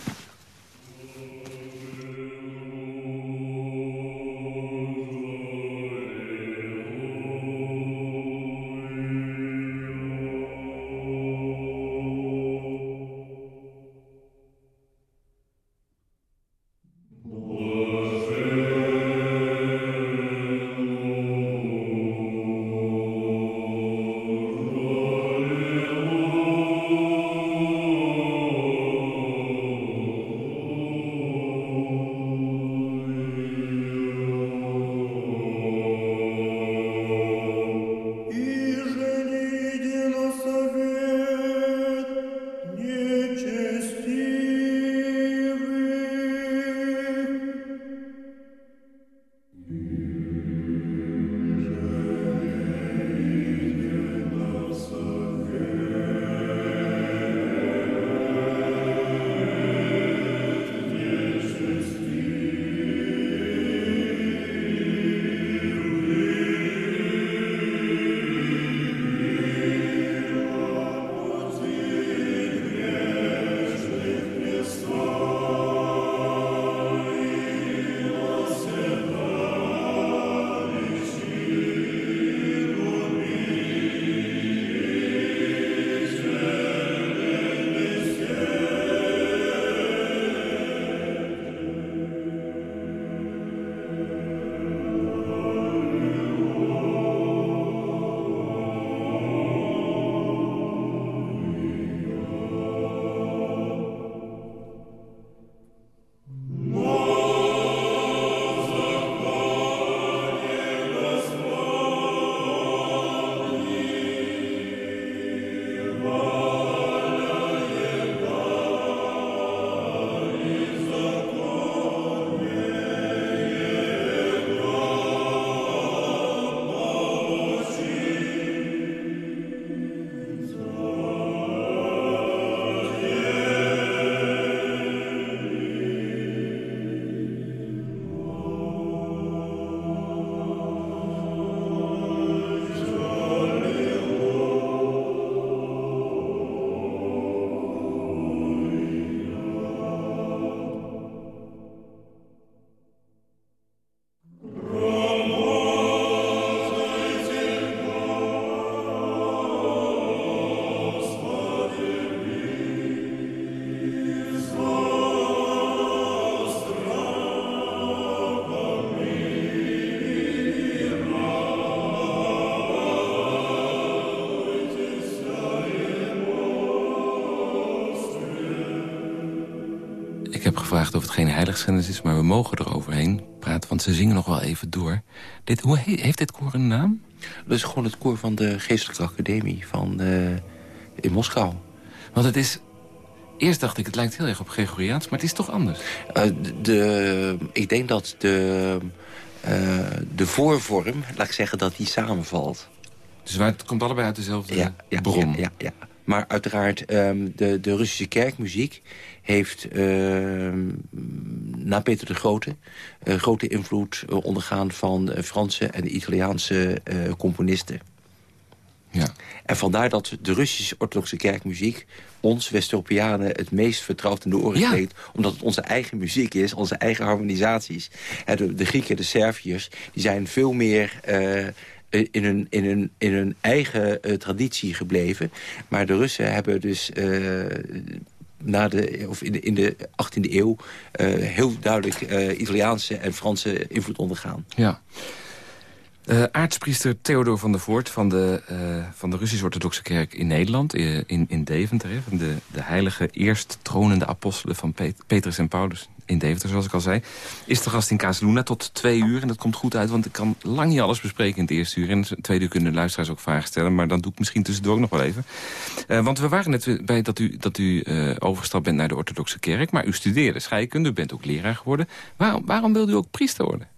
Is, maar we mogen er overheen praten, want ze zingen nog wel even door. Dit, hoe heeft dit koor een naam? Dat is gewoon het koor van de Geestelijke Academie van, uh, in Moskou. Want het is Eerst dacht ik, het lijkt heel erg op Gregoriaans, maar het is toch anders? Uh, de, ik denk dat de, uh, de voorvorm, laat ik zeggen, dat die samenvalt. Dus waar, het komt allebei uit dezelfde ja, ja, bron? Ja, ja, ja. Maar uiteraard, um, de, de Russische kerkmuziek heeft uh, na Peter de Grote... Uh, grote invloed ondergaan van Franse en Italiaanse componisten. Ja. En vandaar dat de Russische orthodoxe kerkmuziek... ons West-Europeanen het meest vertrouwd in de oren ja. Omdat het onze eigen muziek is, onze eigen harmonisaties. De, de Grieken, de Serviërs, die zijn veel meer... Uh, in hun, in hun, in hun eigen uh, traditie gebleven. Maar de Russen hebben dus uh, na de, of in, de, in de 18e eeuw... heel duidelijk Italiaanse en Franse invloed ondergaan. Ja. Aartspriester Theodor van der Voort van de, van de Russisch-Orthodoxe Kerk in Nederland, in, in Deventer. Hè, de, de heilige eerst tronende apostelen van Pet Petrus en Paulus in Deventer, zoals ik al zei. Is de gast in Kazeluna tot twee uur. En dat komt goed uit, want ik kan lang niet alles bespreken in het eerste uur. En in het tweede uur kunnen luisteraars ook vragen stellen. Maar dan doe ik misschien tussendoor nog wel even. want we waren net bij dat u, dat u overgestapt bent naar de Orthodoxe Kerk. Maar u studeerde scheikunde, u bent ook leraar geworden. Waarom, waarom wilde u ook priester worden?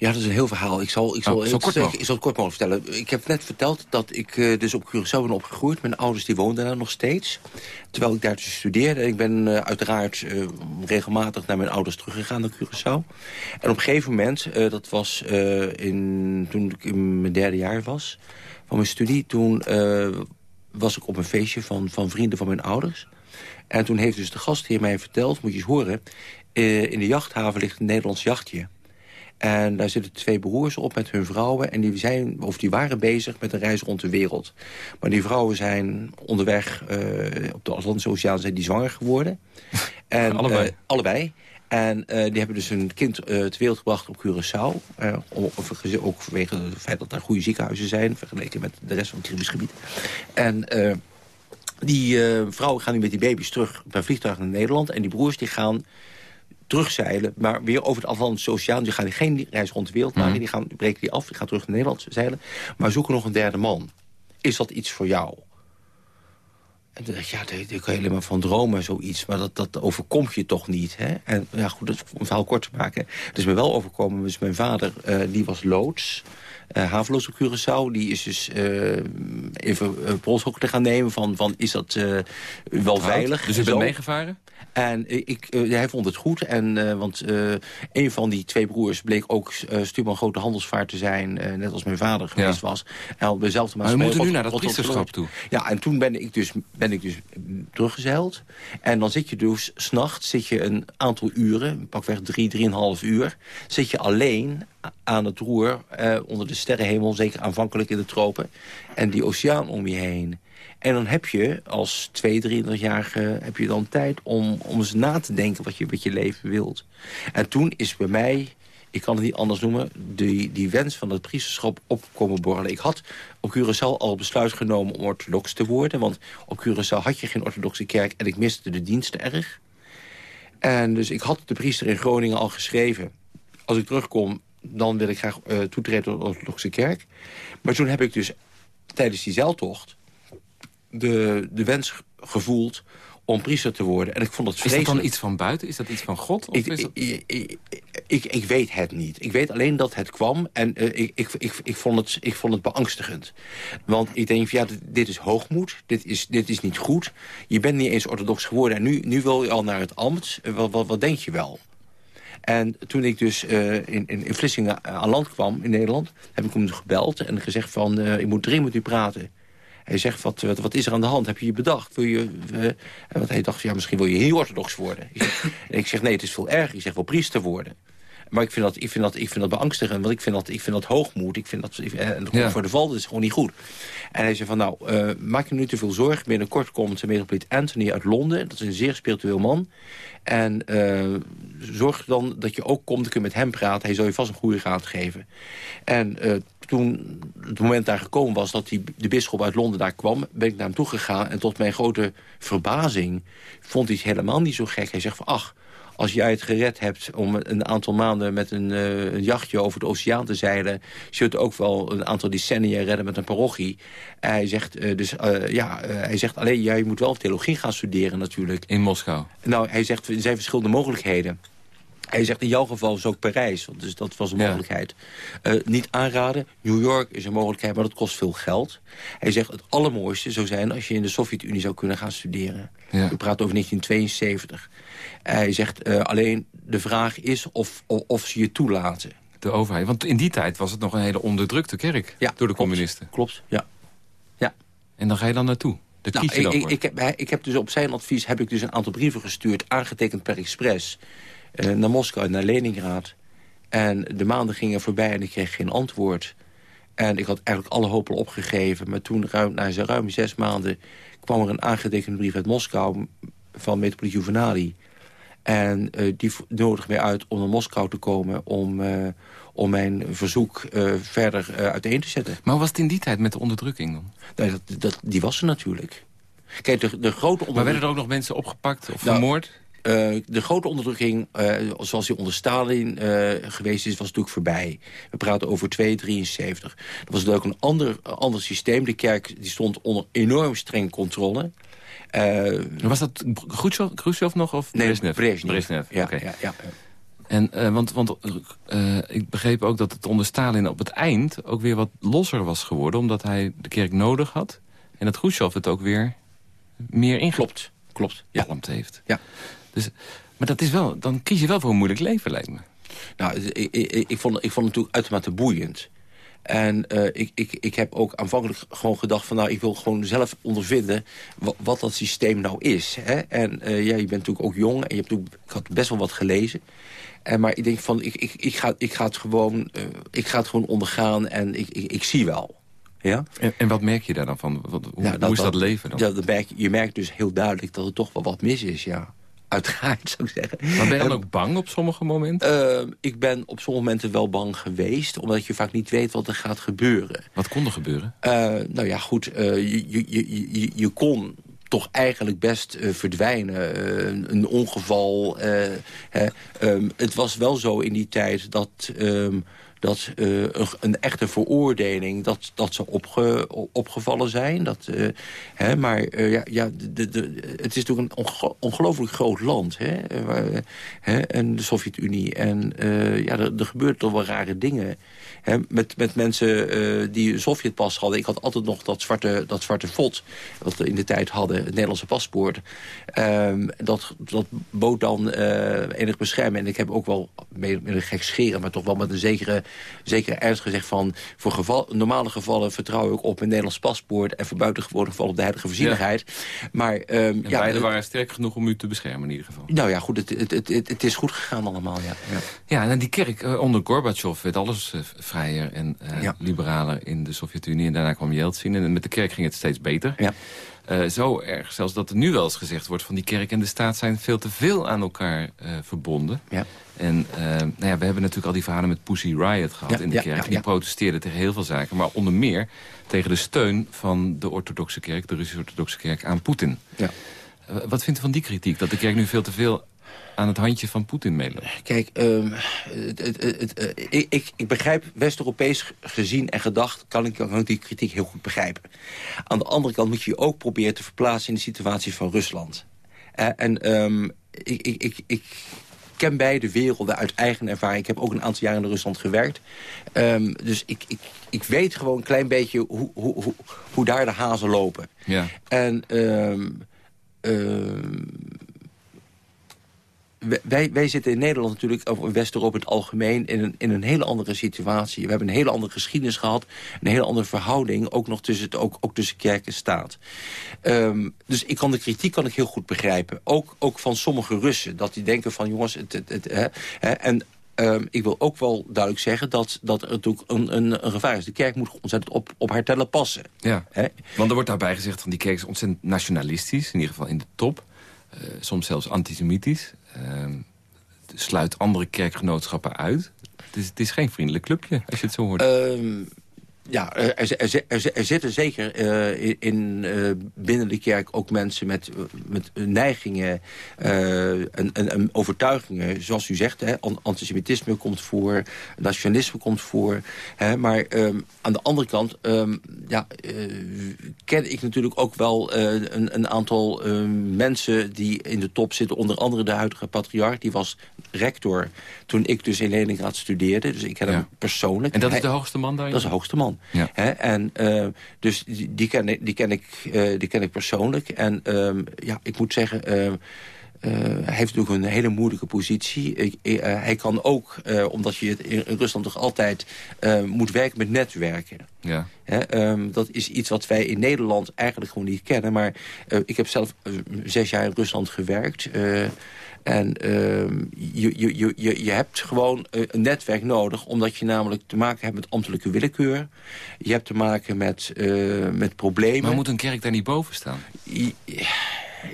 Ja, dat is een heel verhaal. Ik zal, ik zal, oh, kort ik zal het kort mogelijk vertellen. Ik heb net verteld dat ik uh, dus op Curaçao ben opgegroeid. Mijn ouders die woonden daar nog steeds. Terwijl ik daar dus studeerde. Ik ben uh, uiteraard uh, regelmatig naar mijn ouders teruggegaan naar Curaçao. En op een gegeven moment, dat was in, toen ik in mijn derde jaar was van mijn studie... toen was ik op een feestje van, van vrienden van mijn ouders. En toen heeft dus de gastheer mij verteld, moet je eens horen... in de jachthaven ligt een Nederlands jachtje... En daar zitten twee broers op met hun vrouwen. En die, zijn, of die waren bezig met een reis rond de wereld. Maar die vrouwen zijn onderweg uh, op de Atlantische Oceaan zijn die zwanger geworden. En, allebei? Uh, allebei. En uh, die hebben dus een kind ter wereld gebracht op Curaçao. ook vanwege het feit dat daar goede ziekenhuizen zijn... vergeleken met de rest van het Caribisch gebied. En die vrouwen gaan nu met die baby's terug per vliegtuig naar Nederland. En die broers die gaan terugzeilen, maar weer over het Atlantische Oceaan. Die gaan geen reis rond de wereld maken, mhm. die, gaan, breken die af, die gaan terug naar Nederland zeilen. Maar zoeken nog een derde man. Is dat iets voor jou? En dan dacht ja, daar, kan je alleen maar van dromen, zoiets. Maar dat, dat overkomt je toch niet. Hè? En ja, goed, dat is een verhaal kort te maken. Het is me wel overkomen, dus mijn vader, uh, die was loods. Uh, haveloos op Curaçao. Die is dus uh, even uh, polshokken te gaan nemen van, van is dat wel veilig. Dus je bent meegevaren? En ik, hij vond het goed. En, want een van die twee broers bleek ook stuurman grote handelsvaart te zijn. net als mijn vader geweest was. En had dezelfde maar we moeten nu naar dat priesterschap toe. Ja, en toen ben ik dus, ben ik dus teruggezeild. En dan zit je dus s'nachts zit je een aantal uren, pakweg drie, drieënhalf uur... zit je alleen aan het roer onder de sterrenhemel. Zeker aanvankelijk in de tropen. En die oceaan om je heen. En dan heb je als 2, 23-jarige heb je dan tijd om, om eens na te denken wat je met je leven wilt. En toen is bij mij, ik kan het niet anders noemen, die, die wens van het priesterschap opkomen borrelen. Ik had op Curaçao al besluit genomen om orthodox te worden. Want op Curaçao had je geen orthodoxe kerk en ik miste de diensten erg. En dus ik had de priester in Groningen al geschreven. Als ik terugkom, dan wil ik graag uh, toetreden tot de orthodoxe kerk. Maar toen heb ik dus tijdens die zeiltocht de, de wens gevoeld om priester te worden. En ik vond dat vreselijk. Is dat dan iets van buiten? Is dat iets van God? Of ik, is dat... ik, ik, ik, weet het niet. Ik weet alleen dat het kwam en uh, ik, ik, ik, ik, vond het, ik vond het beangstigend. Want ik denk, ja, dit, is hoogmoed, dit is, dit is niet goed. Je bent niet eens orthodox geworden en nu, nu wil je al naar het ambt. Uh, wat, wat, wat denk je wel? En toen ik dus uh, in, in, in Vlissingen aan land kwam in Nederland... heb ik hem gebeld en gezegd van... ik moet dringend met u praten. Hij zegt, wat, wat, wat, is er aan de hand? Heb je je bedacht? Wil je, uh, want hij dacht, ja, misschien wil je heel orthodox worden. Ik zeg, ik zeg, nee, het is veel erger. Ik zeg, wel priester worden. Maar ik vind dat, ik vind dat, ik vind dat beangstigend, want ik vind dat, ik vind dat hoogmoed. Ik vind dat, en voor de val, dat is gewoon niet goed. En hij zei van, nou, uh, maak je nu te veel zorgen. Binnenkort komt de metropoliet Anthony uit Londen. Dat is een zeer spiritueel man. En uh, zorg dan dat je ook komt, dan kun je met hem praten. Hij zal je vast een goede raad geven. En uh, toen het moment daar gekomen was dat die, de bisschop uit Londen daar kwam... ben ik naar hem toe gegaan en tot mijn grote verbazing vond hij het helemaal niet zo gek. Hij zegt van, ach, als jij het gered hebt om een aantal maanden met een, uh, een jachtje over de oceaan te zeilen... zul je het ook wel een aantal decennia redden met een parochie. hij zegt, uh, dus, uh, ja, hij zegt alleen, jij moet wel theologie gaan studeren natuurlijk. In Moskou? Nou, hij zegt, er zijn verschillende mogelijkheden. Hij zegt in jouw geval is ook Parijs, want dus dat was een mogelijkheid. Uh, niet aanraden, New York is een mogelijkheid, maar dat kost veel geld. Hij zegt het allermooiste zou zijn als je in de Sovjet-Unie zou kunnen gaan studeren. Ja. U praat over 1972. Hij zegt uh, alleen de vraag is of, of, of, ze je toelaten. De overheid, want in die tijd was het nog een hele onderdrukte kerk ja, door de communisten. Klopt, ja. ja. En dan ga je dan naartoe? Nou, ik, ik, ik, heb, ik heb dus op zijn advies heb ik dus een aantal brieven gestuurd, aangetekend per expres naar Moskou, naar Leningrad. En de maanden gingen voorbij en ik kreeg geen antwoord. En ik had eigenlijk alle hopen opgegeven. Maar toen, ruim, na ruim zes maanden, kwam er een aangetekende brief uit Moskou... van metropoliet Juvenali. En uh, die nodigde mij uit om naar Moskou te komen... om, uh, om mijn verzoek uh, verder uiteen te zetten. Maar was het in die tijd met de onderdrukking dan? Nee, dat, dat, die was er natuurlijk. Kijk, de, de grote Maar werden er ook nog mensen opgepakt of nou, vermoord? Uh, de grote onderdrukking, uh, zoals die onder Stalin uh, geweest is, was natuurlijk voorbij. We praten over 273. Dat was natuurlijk een ander, ander systeem. De kerk die stond onder enorm streng controle. was dat Khrushchev, Khrushchev nog of nee, Brezhnev? Brezhnev. Brezhnev. Ja, okay. ja, ja, En, want want ik begreep ook dat het onder Stalin op het eind... ook weer wat losser was geworden, omdat hij de kerk nodig had. En dat Khrushchev het ook weer meer ingeklopt klopt. Ja. heeft. Ja. Dus, maar dat is wel, dan kies je wel voor een moeilijk leven, lijkt me. Nou, ik, ik, ik, vond, ik vond het natuurlijk uitermate boeiend. En uh, ik, ik, ik heb ook aanvankelijk gewoon gedacht van... nou, ik wil gewoon zelf ondervinden wat, wat dat systeem nou is. Hè? En uh, ja, je bent natuurlijk ook jong en je hebt ik had best wel wat gelezen. En, maar ik denk van, ik, ik, ik, ga, ik, ga, het gewoon, uh, ik ga het gewoon ondergaan en ik, ik, ik zie wel. Ja? En, en, wat merk je daar dan van? Wat, hoe, nou, dat, hoe, is dat, dat leven dan? Ja, dat merk, je merkt dus heel duidelijk dat er toch wel wat mis is, ja. Uiteraard, zou ik zeggen. Maar ben je dan ook bang op sommige momenten? Uh, ik ben op sommige momenten wel bang geweest... omdat je vaak niet weet wat er gaat gebeuren. Wat kon er gebeuren? Uh, nou ja, goed, uh, je, je, je, je kon toch eigenlijk best uh, verdwijnen. Uh, een ongeval. Uh, hè. Um, het was wel zo in die tijd dat... Um, dat uh, een, echte veroordeling, dat, dat ze opge, opgevallen zijn. Dat, uh, hè, maar uh, ja, ja, de, de, het is natuurlijk een ongelooflijk groot land. Hè, hè, en de Sovjet-Unie. En ja, er, er gebeuren toch wel rare dingen. Hè, met, met mensen die Sovjetpas hadden. Ik had altijd nog dat zwarte, dat zwarte vod, wat we in de tijd hadden. Het Nederlandse paspoort. Um, dat, dat bood dan enig bescherming. En ik heb ook wel, met, een gek maar toch wel met een zekere zeker ergens gezegd van... voor geval, normale gevallen vertrouw ik op mijn Nederlands paspoort... en voor buitengewone gevallen op de heilige voorzienigheid. Maar, um, ja, beide waren sterk genoeg om u te beschermen in ieder geval. Nou ja, goed, het, het, het, het is goed gegaan allemaal, ja. Ja, ja en die kerk uh, onder Gorbachev werd alles uh, vrijer en uh, ja. liberaler in de Sovjet-Unie. En daarna kwam Yeltsin en met de kerk ging het steeds beter. Ja. Uh, zo erg zelfs dat er nu wel eens gezegd wordt... van die kerk en de staat zijn veel te veel aan elkaar uh, verbonden. Ja. En uh, nou ja, we hebben natuurlijk al die verhalen met Pussy Riot gehad ja, in de ja, kerk. Die protesteerden tegen heel veel zaken. Maar onder meer tegen de steun van de orthodoxe kerk... de Russische orthodoxe kerk aan Poetin. Ja. wat vindt u van die kritiek? Dat de kerk nu veel te veel aan het handje van Poetin meeloopt? Kijk, um, het, het, het, ik, ik, begrijp West-Europees gezien en gedacht... Kan ik, kan die kritiek heel goed begrijpen. Aan de andere kant moet je je ook proberen te verplaatsen... in de situatie van Rusland. Uh, en um, ik, ik, ik, ik ken beide werelden uit eigen ervaring. Ik heb ook een aantal jaar in Rusland gewerkt. Um, dus ik, ik, ik weet gewoon een klein beetje hoe, hoe, hoe, hoe daar de hazen lopen. Ja. En... Um, wij, wij zitten in Nederland natuurlijk, of in West-Europa in het algemeen... In een, in een hele andere situatie. We hebben een hele andere geschiedenis gehad. Een hele andere verhouding, ook nog tussen, het, ook, ook tussen kerk en staat. Um, dus ik kan de kritiek kan ik heel goed begrijpen. Ook, ook van sommige Russen, dat die denken van... jongens, het, het, het, hè, hè, en ehm, ik wil ook wel duidelijk zeggen dat, dat er natuurlijk een, een, een gevaar is. De kerk moet ontzettend op, op haar tellen passen. Ja, want er wordt daarbij gezegd van die kerk is ontzettend nationalistisch. In ieder geval in de top. Eh, soms zelfs antisemitisch. Ehm, sluit andere kerkgenootschappen uit. Het is, het is geen vriendelijk clubje, als je het zo hoort. Ehm, ja, er, er, er, zitten zeker eh, in, eh, binnen de kerk ook mensen met, met neigingen eh, en, en, en overtuigingen. Zoals u zegt, hè, an- antisemitisme komt voor, nationalisme komt voor. Hè, maar ehm, aan de andere kant ehm, ja, ken ik natuurlijk ook wel een, een aantal mensen die in de top zitten. Onder andere de huidige patriarch, die was rector toen ik dus in Leningrad studeerde. Dus ik ken hem persoonlijk. en dat is de hoogste man daarin? dat is de hoogste man. Ja. En eh, dus die, die, ken ik, die, ken ik, eh, die ken ik persoonlijk. En ehm, ja, ik moet zeggen... eh, hij heeft natuurlijk een hele moeilijke positie. Ik- hij kan ook, omdat je het in Rusland toch altijd moet werken met netwerken. Ja. Hè, ehm, dat is iets wat wij in Nederland eigenlijk gewoon niet kennen. Maar ik heb zelf zes jaar in Rusland gewerkt. En ehm, je, je, je, je, je hebt gewoon eh, een netwerk nodig... omdat je namelijk te maken hebt met ambtelijke willekeur. Je hebt te maken met, eh, met problemen. Maar moet een kerk daar niet boven staan?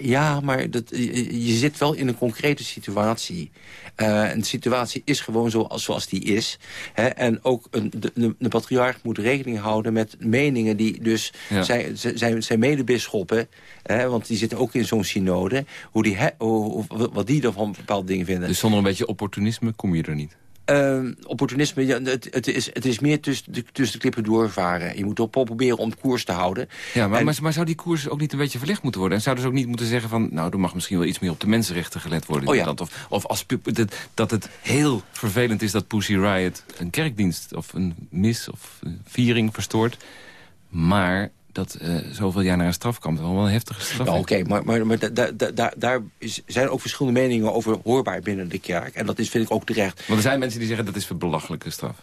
Ja, maar dat, je, je zit wel in een concrete situatie. Eh, en de situatie is gewoon zoals, zoals die is. Hè? En ook een, de, de, de patriarch moet rekening houden met meningen... die dus Ja. zijn, zijn, zijn medebisschoppen... Hè, want die zitten ook in zo'n synode... Hoe die, he- hoe- hoe- wat die dan van bepaalde dingen vinden. Dus zonder een beetje opportunisme kom je er niet. Ehm, opportunisme, ja, het, het, is, het is meer tussen de, tussen de klippen doorvaren. Je moet op proberen om koers te houden. Ja, maar, En- maar, maar zou die koers ook niet een beetje verlegd moeten worden? En zouden ze ook niet moeten zeggen van... nou, er mag misschien wel iets meer op de mensenrechten gelet worden Oh ja. Of, of als, dat, dat het heel vervelend is dat Pussy Riot een kerkdienst... of een mis of een viering verstoort. Maar dat eh, zoveel jaar naar een strafkamp wel een heftige straf. Oké, maar, maar, maar da- da- da- da- daar is- zijn ook verschillende meningen over hoorbaar binnen de kerk. En dat is, vind ik ook terecht. Want er zijn mensen die zeggen dat is een belachelijke straf.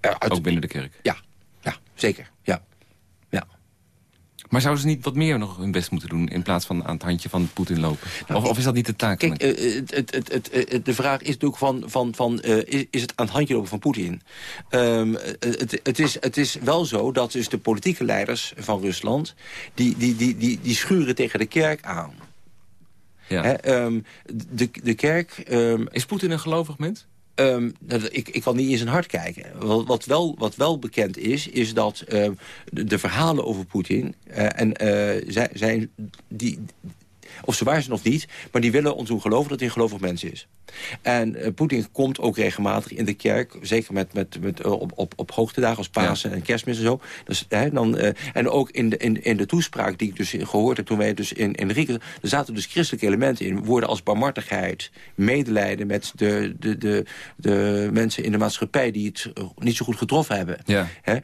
Uit- Ook binnen de kerk. Ja, ja, zeker. Ja. Maar zouden ze niet wat meer nog hun best moeten doen... in plaats van aan het handje van Poetin lopen? of, of is dat niet de taak? Kijk, een- eh, het, het, het, het, eh, de vraag is natuurlijk van, van, van eh, is, is het aan het handje lopen van Poetin? Ehm, eh, is, het is wel zo dat dus de politieke leiders van Rusland... die, die, die, die, die schuren tegen de kerk aan. ja. Ehm, de, de kerk... ehm, Is Poetin een gelovig mens? Ehm, ik, ik kan niet in zijn hart kijken. Wat, wat, wel, wat wel bekend is, is dat ehm, de, verhalen over Poetin... eh, en eh, zij, zijn die, of ze waar zijn of niet... maar die willen ons doen geloven dat hij een gelovig mens is. En eh, Poetin komt ook regelmatig in de kerk... zeker met, met, met, eh, op, op, op hoogtedagen als Pasen en kerstmis en zo. Dus, hè, dan, eh, en ook in de, in, in de toespraak die ik dus gehoord heb... toen wij dus in, in Rieken... er zaten dus christelijke elementen in. Woorden als barmhartigheid, medelijden met de, de, de, de mensen in de maatschappij... die het niet zo goed getroffen hebben. Ja. Hè?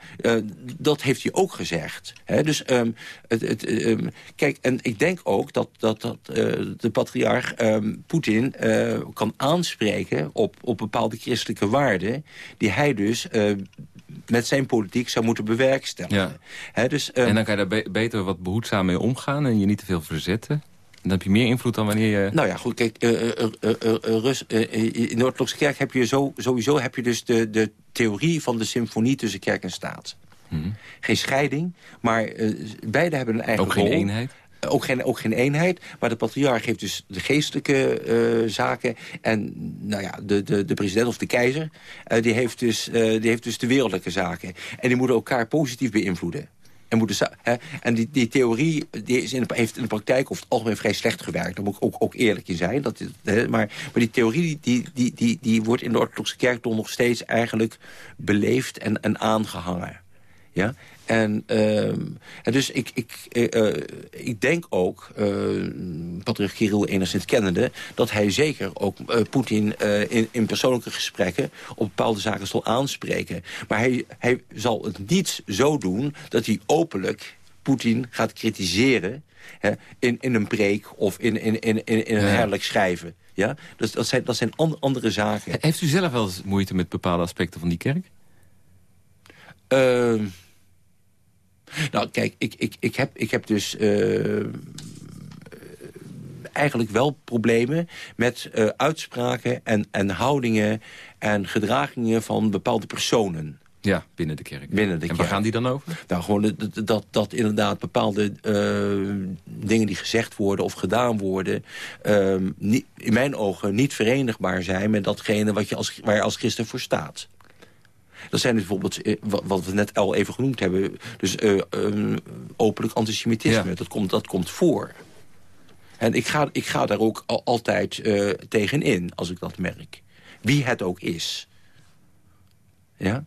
Dat heeft hij ook gezegd. Hè? Dus ehm, het, het, ehm, kijk, en ik denk ook dat, dat, dat eh, de patriarch ehm, Poetin eh, kan aanspreken op, op bepaalde christelijke waarden... die hij dus eh, met zijn politiek zou moeten bewerkstelligen. Ja. Dus, ehm, En dan kan je daar be- beter wat behoedzaam mee omgaan... en je niet te veel verzetten. Dan heb je meer invloed dan wanneer je... Nou ja, goed, kijk, Rus, in de orthodoxe kerk heb je zo, sowieso heb je dus de, de theorie van de symfonie tussen kerk en staat. Geen scheiding, maar beide hebben een eigen ook geen rol. eenheid? Eh, Ook geen, ook geen eenheid, maar de patriarch heeft dus de geestelijke eh, zaken... en nou ja, de, de, de president of de keizer, eh, die, heeft dus, die heeft dus de wereldlijke zaken. En die moeten elkaar positief beïnvloeden. En, moeten hè, en die, die theorie die is in heeft in de praktijk over het algemeen vrij slecht gewerkt. Daar moet ik ook, ook eerlijk in zijn. Dat, hè, maar, maar die theorie die, die, die, die wordt in de orthodoxe kerk toch nog steeds eigenlijk beleefd en, en aangehangen. Ja? En, ehm, en dus ik, ik, eh, eh, ik denk ook, uh, patriarch Kirill enigszins kennende... dat hij zeker ook eh, Poetin eh, in, in persoonlijke gesprekken... op bepaalde zaken zal aanspreken. Maar hij, hij zal het niet zo doen dat hij openlijk Poetin gaat kritiseren... Hè, in, in een preek of in, in, in, in, in een herlijk schrijven. Ja? Dus dat zijn, dat zijn an- andere zaken. Heeft u zelf wel eens moeite met bepaalde aspecten van die kerk? Ehm, nou, kijk, ik, ik, ik, heb, ik heb dus... eh, eigenlijk wel problemen met uh, uitspraken en, en houdingen en gedragingen van bepaalde personen. Ja, binnen de kerk. Binnen de en waar gaan die dan over? Nou, gewoon dat, dat, dat inderdaad bepaalde uh, dingen die gezegd worden of gedaan worden... Uh, niet, in mijn ogen niet verenigbaar zijn met datgene wat je als, waar je als christen voor staat. Dat zijn dus bijvoorbeeld, eh, wat we net al even genoemd hebben... dus uh, um, openlijk antisemitisme, ja. dat, komt, dat komt voor. En ik ga, ik ga daar ook al, altijd uh, tegen in, als ik dat merk. Wie het ook is. Ja?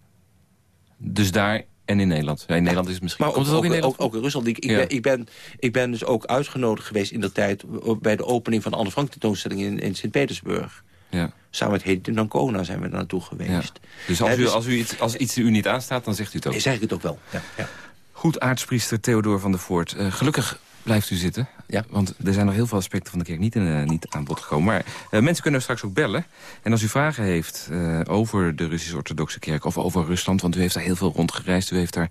Dus daar en in Nederland. in Nederland is het misschien... Maar ook, het ook, in Nederland? Ook, ook, in Rusland. Ik, ik, ben, ik, ben, ik ben dus ook uitgenodigd geweest in de tijd... bij de opening van de Anne Frank tentoonstelling in, in Sint-Petersburg. Ja. Samen met Hedy Dancona zijn we daar naartoe geweest. Dus als, u, dus- als, u iets, als iets u niet aanstaat, dan zegt u het ook? Zeg ik het ook wel, ja. ja. Goed, aartspriester Theodor van der Voort. Uh, gelukkig blijft u zitten. Ja. Want er zijn nog heel veel aspecten van de kerk niet, in, uh, niet aan bod gekomen. Maar uh, mensen kunnen straks ook bellen. En als u vragen heeft uh, over de Russisch-Orthodoxe kerk of over Rusland... want u heeft daar heel veel rondgereisd, u heeft daar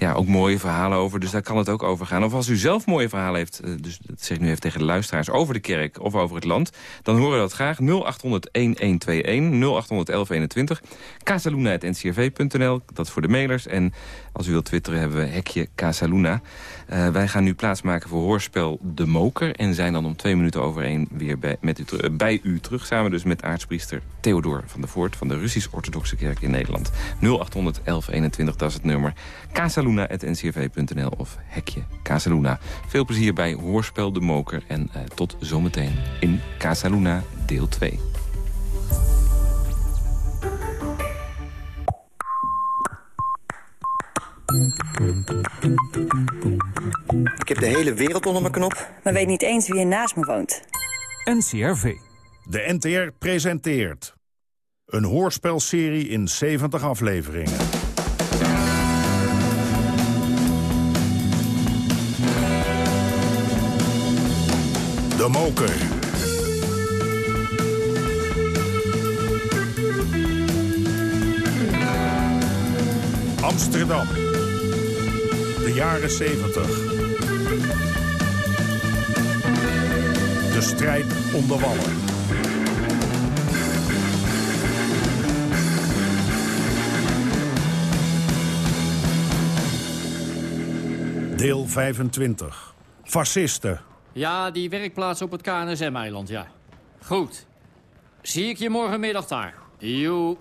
ja, ook mooie verhalen over. Dus daar kan het ook over gaan. Of als u zelf mooie verhalen heeft, uh, dus dat zeg ik nu even tegen de luisteraars... over de kerk of over het land, dan horen we dat graag. 0800-1121, 0800-1121. Casaluna.ncrv.nl, dat is voor de mailers. En als u wilt twitteren hebben we hekje Casaluna. Uh, wij gaan nu plaatsmaken voor hoorspel De Moker... en zijn dan om twee minuten over één weer bij, met u, uh, bij u terug. Samen dus met aartspriester Theodor van der Voort... van de Russisch-Orthodoxe Kerk in Nederland. 0800 1121, dat is het nummer. Casaluna.ncrv.nl of hekje Casaluna. Veel plezier bij Hoorspel De Moker. En uh, tot zometeen in Casaluna deel 2. Ik heb de hele wereld onder mijn knop. Maar weet niet eens wie er naast me woont. NCRV. De NTR presenteert... een hoorspelserie in 70 afleveringen. De Moker. Amsterdam. De jaren 70. De strijd om de wallen. Deel 25. Fascisten. Ja, die werkplaats op het KNSM-eiland, ja. Goed. Zie ik je morgenmiddag daar. Joe.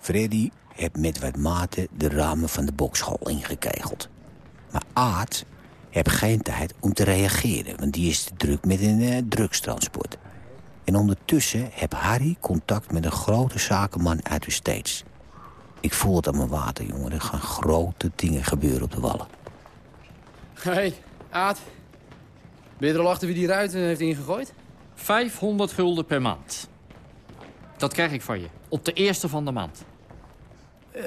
Freddy heeft met wat mate de ramen van de bokschool ingekegeld. Maar Aad heeft geen tijd om te reageren... want die is te druk met een uh, drugstransport. En ondertussen heeft Harry contact met een grote zakenman uit de States. Ik voel het aan mijn water, jongen. Er gaan grote dingen gebeuren op de wallen. Hé, hey, Aad. Ben je er al achter wie die ruiten heeft ingegooid? 500 gulden per maand. Dat krijg ik van je. Op de eerste van de maand.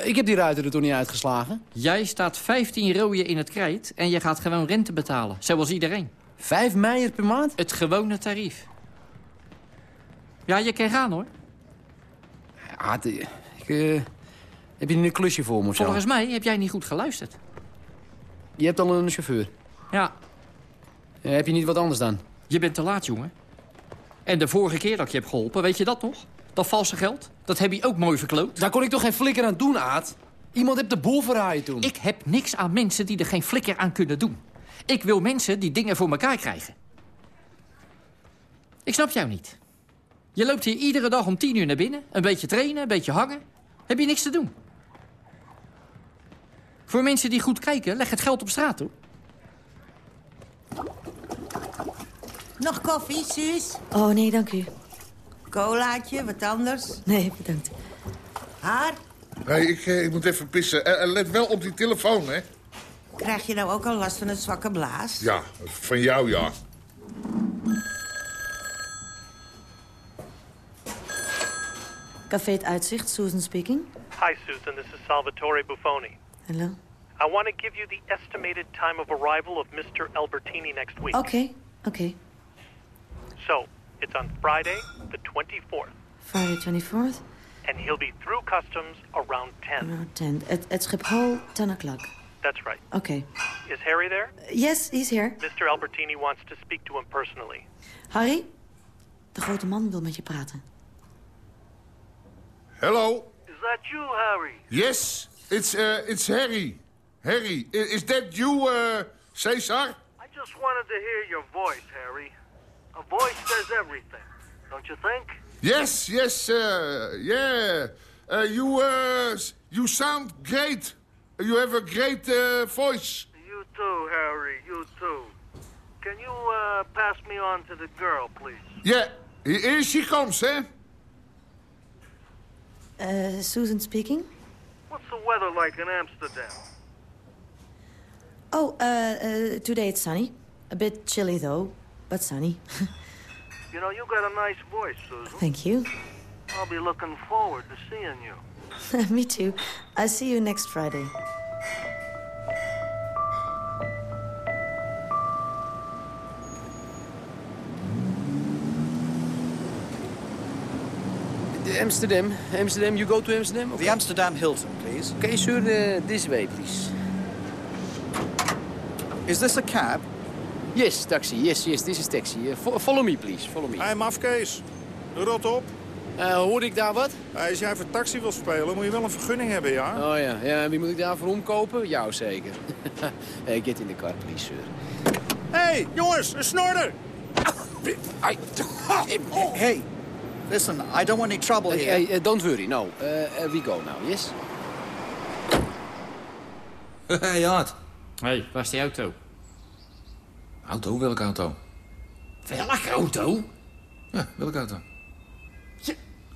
Ik heb die ruiten er toch niet uitgeslagen? Jij staat 15 rooien in het krijt en je gaat gewoon rente betalen. Zoals iedereen. Vijf meijer per maand? Het gewone tarief. Ja, je kan gaan hoor. Aad, ik, uh, heb je een klusje voor me of Volgens mij heb jij niet goed geluisterd. Je hebt al een chauffeur? Ja. Uh, heb je niet wat anders dan? Je bent te laat, jongen. En de vorige keer dat ik je heb geholpen, weet je dat nog? Dat valse geld, dat heb je ook mooi verkloot. Daar kon ik toch geen flikker aan doen, Aad? Iemand heeft de boel verraaien toen. Ik heb niks aan mensen die er geen flikker aan kunnen doen. Ik wil mensen die dingen voor elkaar krijgen. Ik snap jou niet. Je loopt hier iedere dag om tien uur naar binnen. Een beetje trainen, een beetje hangen. Heb je niks te doen. Voor mensen die goed kijken, leg het geld op straat, hoor. Nog koffie, Suus? Oh, nee, dank u. Colaatje, wat anders? Nee, bedankt. Haar? Hey, ik, ik moet even pissen. En, en let wel op die telefoon, hè. Krijg je nou ook al last van een zwakke blaas? Ja, van jou, ja. Café Het Uitzicht, Susan speaking. Hi, Susan. This is Salvatore Buffoni. Hello. I want to give you the estimated time of arrival of Mr. Albertini next week. Okay, okay. So, it's on Friday, the 24th. Friday 24th? And he'll be through customs around 10. Around 10. At, at Schiphol, 10 o'clock. That's right. Okay. Is Harry there? Yes, he's here. Mr. Albertini wants to speak to him personally. Harry, de grote man wil met je praten. Hello. Is that you, Harry? Yes, it's uh, it's Harry. Harry, is that you, uh, Cesar? I just wanted to hear your voice, Harry. A voice says everything, don't you think? Yes, yes, uh, yeah. Uh, you, uh, you sound great. You have a great uh, voice. You too, Harry, you too. Can you uh, pass me on to the girl, please? Yeah, he- here she comes, eh? Uh, Susan speaking. What's the weather like in Amsterdam? Oh, uh, uh, today it's sunny. A bit chilly, though, but sunny. You know, you got a nice voice, Susan. Thank you. I'll be looking forward to seeing you. Me too. I'll see you next Friday. Amsterdam. Amsterdam, you go to Amsterdam? The Amsterdam Hilton, please. Okay, sir, uh, this way, please. Is this a cab? Yes, taxi. Yes, yes, this is taxi. Uh, fo- follow me, please. Follow me. Hé, mafkees. Rot op. Uh, hoorde ik daar wat? Hey, als jij voor taxi wil spelen, moet je wel een vergunning hebben, ja? Oh ja, ja. En wie moet ik daarvoor omkopen? Jou zeker. hey, get in the car, please, sir. Hé, hey, jongens, een snorder! Hey, listen, I don't want any trouble Hey, here. hey, don't worry, no. Uh, we go now, yes? Hé, Aad. Hé, hey, waar is die auto? Auto? Welke auto? Welke auto? Ja, welke auto?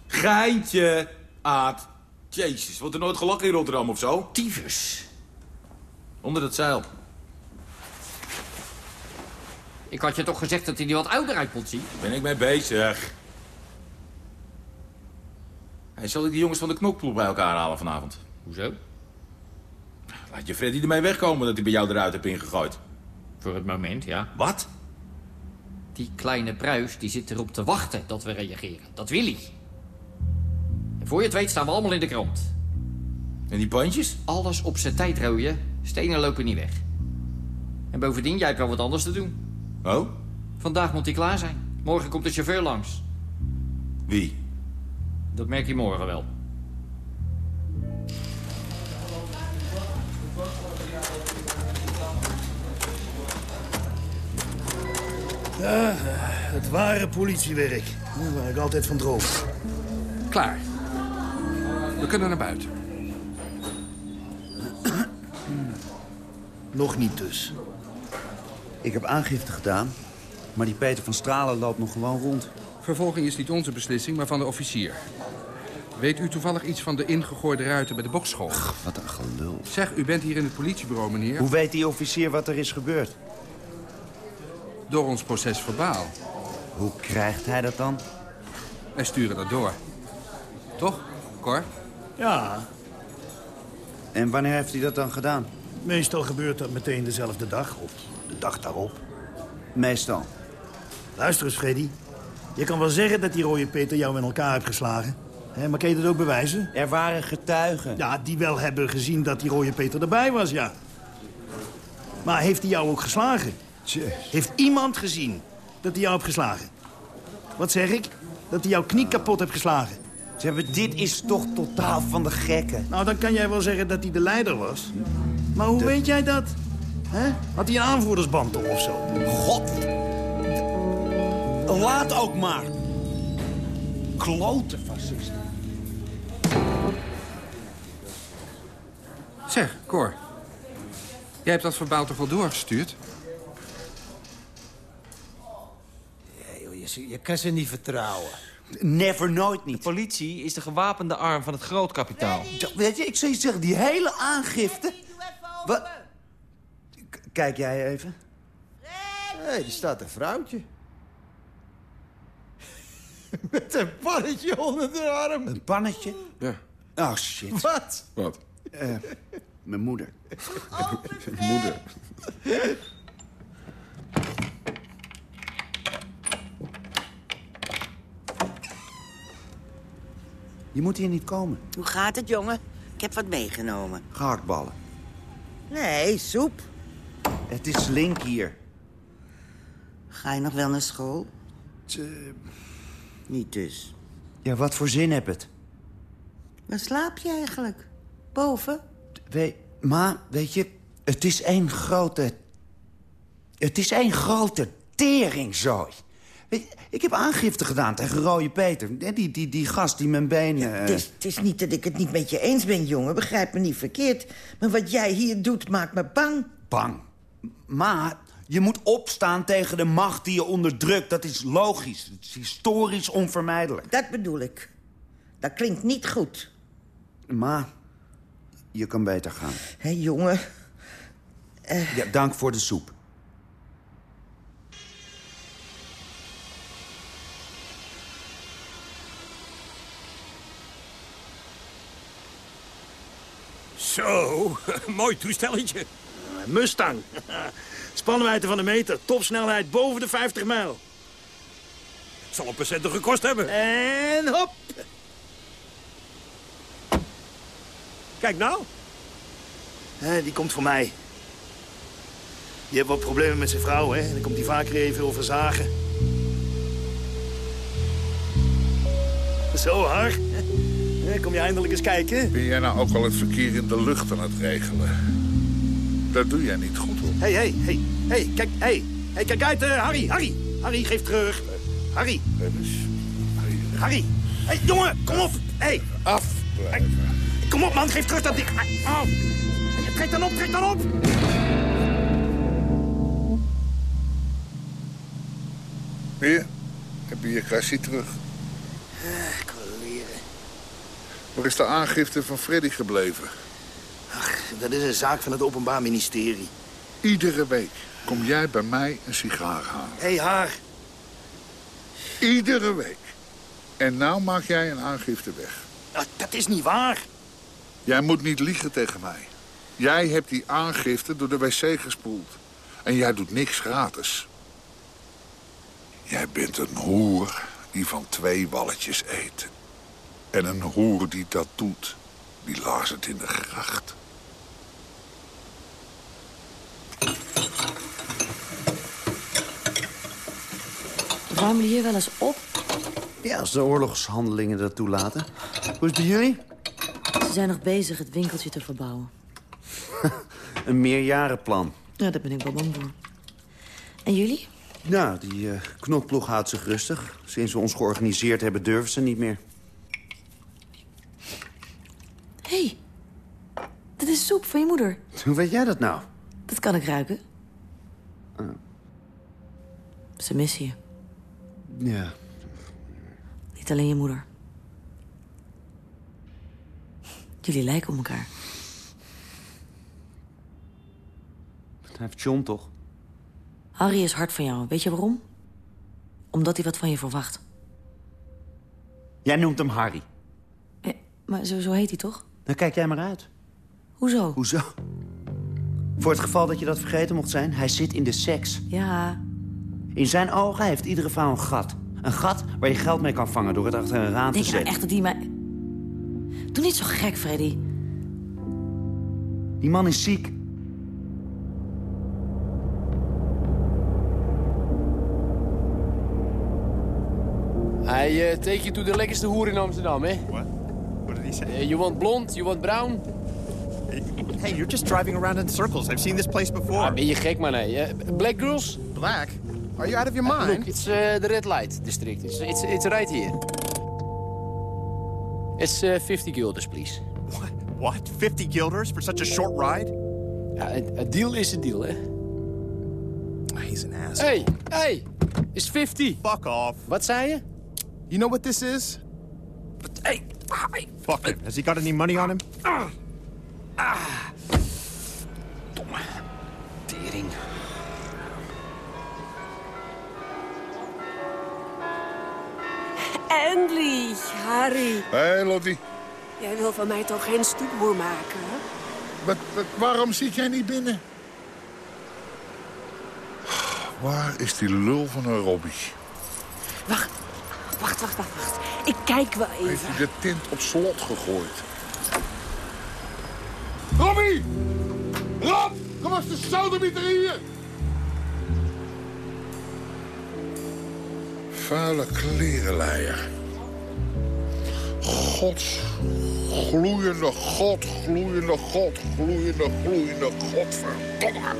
Geintje, Aad. Jezus, wordt er nooit gelachen in Rotterdam of zo? Tyfus. Onder het zeil. Ik had je toch gezegd dat hij die wat ouder uit kon zien? Ben ik mee bezig. Hey, zal ik die jongens van de knokploeg bij elkaar halen vanavond? Hoezo? Laat je Freddy ermee wegkomen dat hij bij jou eruit hebt ingegooid. Voor het moment, ja. Wat? Die kleine pruis die zit erop te wachten dat we reageren. Dat wil hij. En voor je het weet staan we allemaal in de krant. En die pandjes? Alles op zijn tijd rooien. Stenen lopen niet weg. En bovendien, jij hebt wel wat anders te doen. Oh? Vandaag moet hij klaar zijn. Morgen komt de chauffeur langs. Wie? Dat merk je morgen wel. Ja, het ware politiewerk. Waar ik altijd van droom. Klaar. We kunnen naar buiten. Nog niet dus. Ik heb aangifte gedaan, maar die Peter van Stralen loopt nog gewoon rond. Vervolging is niet onze beslissing, maar van de officier. Weet u toevallig iets van de ingegooide ruiten bij de bokschool? Wat een gelul. Zeg, u bent hier in het politiebureau, meneer. Hoe weet die officier wat er is gebeurd? Door ons proces verbaal. Hoe krijgt hij dat dan? Wij sturen dat door. Toch, Cor? Ja, En wanneer heeft hij dat dan gedaan? meestal gebeurt dat meteen dezelfde dag of de dag daarop. Meestal. Luister eens, Freddy. Je kan wel zeggen dat die rode Peter jou in elkaar heeft geslagen. Hè, maar kan je dat ook bewijzen? Er waren getuigen. Ja, die wel hebben gezien dat die rode Peter erbij was, ja. Maar heeft hij jou ook geslagen? Heeft iemand gezien dat hij jou heeft geslagen? Wat zeg ik? Dat hij jouw knie kapot heeft geslagen. Zeg, maar dit is toch totaal van de gekken. Nou, dan kan jij wel zeggen dat hij de leider was. Maar hoe weet jij dat? Hè? Had hij een aanvoerdersband op of zo? God. Laat ook maar. Klote fascisten. Zeg, Cor. Jij hebt dat verbaal toch wel doorgestuurd? Je, je kan ze niet vertrouwen. Never, nooit niet. De politie is de gewapende arm van het grootkapitaal. Weet je, ik zou je zeggen, die hele aangifte... Wat? Kijk jij even. Hé, hey, er staat een vrouwtje. Met een pannetje onder de arm. Een pannetje? Ja. Oh, shit. Wat? Wat? Eh, mijn moeder. Moeder. Je moet hier niet komen. Hoe gaat het, jongen? Ik heb wat meegenomen. Gehaktballen. Nee, soep. Het is link hier. Ga je nog wel naar school? Niet dus. Ja, wat voor zin heb het? Waar slaap je eigenlijk? Boven? We, ma, weet je, het is één grote... Het is één grote teringzooi. Ik heb aangifte gedaan tegen Rode Peter. Die, die, die gast die mijn benen... Het is, het is niet dat ik het niet met je eens ben, jongen. Begrijp me niet verkeerd. Maar wat jij hier doet, maakt me bang. Bang. Maar je moet opstaan tegen de macht die je onderdrukt. Dat is logisch. Het is historisch onvermijdelijk. Dat bedoel ik. Dat klinkt niet goed. Ma, je kan beter gaan. Hé, jongen. Ja, dank voor de soep. Zo, mooi toestelletje. Mustang. Spanwijdte van de meter. Topsnelheid boven de 50 mijl. Zal een patiënt gekost hebben. En hop. Kijk nou. Hè, die komt voor mij. Die heeft wat problemen met zijn vrouw, hè. En dan komt hij vaker even over zagen. Zo, Har. Kom je eindelijk eens kijken? Ben jij nou ook al het verkeer in de lucht aan het regelen? Dat doe jij niet goed, hoor. Hé, hé, hé. Hé, kijk, hé. Hé, kijk uit, eh, Harry, Harry. Harry, geef terug. Harry. Harry. Hé, jongen, kom op. Hé. Af. Kom op, man, geef terug dat ding. Oh. Trek dan op, trek dan op. Hier, heb je je kassie terug. Koleren. Waar is de aangifte van Freddy gebleven? Dat is een zaak van het Openbaar Ministerie. Iedere week kom jij bij mij een sigaar halen. Hé, Har. Iedere week. En nou maak jij een aangifte weg. Ah, Dat is niet waar. Jij moet niet liegen tegen mij. Jij hebt die aangifte door de wc gespoeld. En jij doet niks gratis. Jij bent een hoer die van twee walletjes eet. En een hoer die dat doet, die laat het in de gracht. Ruimen jullie hier wel eens op? Ja, als de oorlogshandelingen dat toelaten. Hoe is het bij jullie? Ze zijn nog bezig het winkeltje te verbouwen. Een meerjarenplan. Ja, daar ben ik wel bang voor. En jullie? Nou, die eh knokploeg houdt zich rustig. Sinds we ons georganiseerd hebben, durven ze niet meer. Hé, hey, dit is soep van je moeder. Hoe weet jij dat nou? Dat kan ik ruiken. Ah. Ze missen je. Ja. Niet alleen je moeder. Jullie lijken op elkaar. Hij heeft John toch? Harry is hard van jou. Weet je waarom? Omdat hij wat van je verwacht. Jij noemt hem Harry. Maar zo, zo heet hij toch? Dan kijk jij maar uit. Hoezo? Hoezo? Voor het geval dat je dat vergeten mocht zijn, hij zit in de seks. Ja, In zijn ogen heeft iedere vrouw een gat. Een gat waar je geld mee kan vangen door het achter een raam denk te je nou zetten. echt dat hij mij... Doe niet zo gek, Freddy. Die man is ziek. Hij uh, take you to de lekkerste hoer in Amsterdam, hè? What? What say? Uh, you want blond, you want brown? Hey, you're just driving around in circles. I've seen this place before. Ah, ben je gek? Uh, black girls? Black? Are you out of your Uh, mind? look, it's uh, the red light district. It's, it's, it's right here. It's uh, 50 guilders, please. What? What? 50 guilders for such a short ride? A, a deal is a deal, hè? He's an ass. Hey, hey! It's 50. Fuck off. Wat zei je? You know what this is? Hey, Fuck him. Has he got any money on him? Ah. Ah. Domme. Tering. Endlich, Harry. Hé, hey, Lottie. Jij wil van mij toch geen stoetboer maken, hè? Wat, wat, waarom zit jij niet binnen? Waar is die lul van een Robbie? Wacht, wacht, wacht, wacht, wacht. Ik kijk wel Heeft even. hij de tent op slot gegooid? Robbie! Rob! was de sodemieter hier? Vuile klerenleier. Gods gloeiende God, gloeiende God, gloeiende, gloeiende Godverdomme.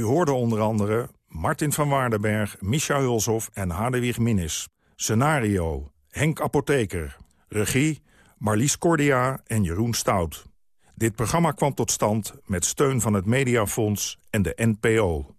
U hoorde onder andere Martin van Waardenberg, Misha Hulshoff en Hadewig Minnis. Scenario, Henk Apotheker. Regie, Marlies Cordia en Jeroen Stout. Dit programma kwam tot stand met steun van het Mediafonds en de NPO.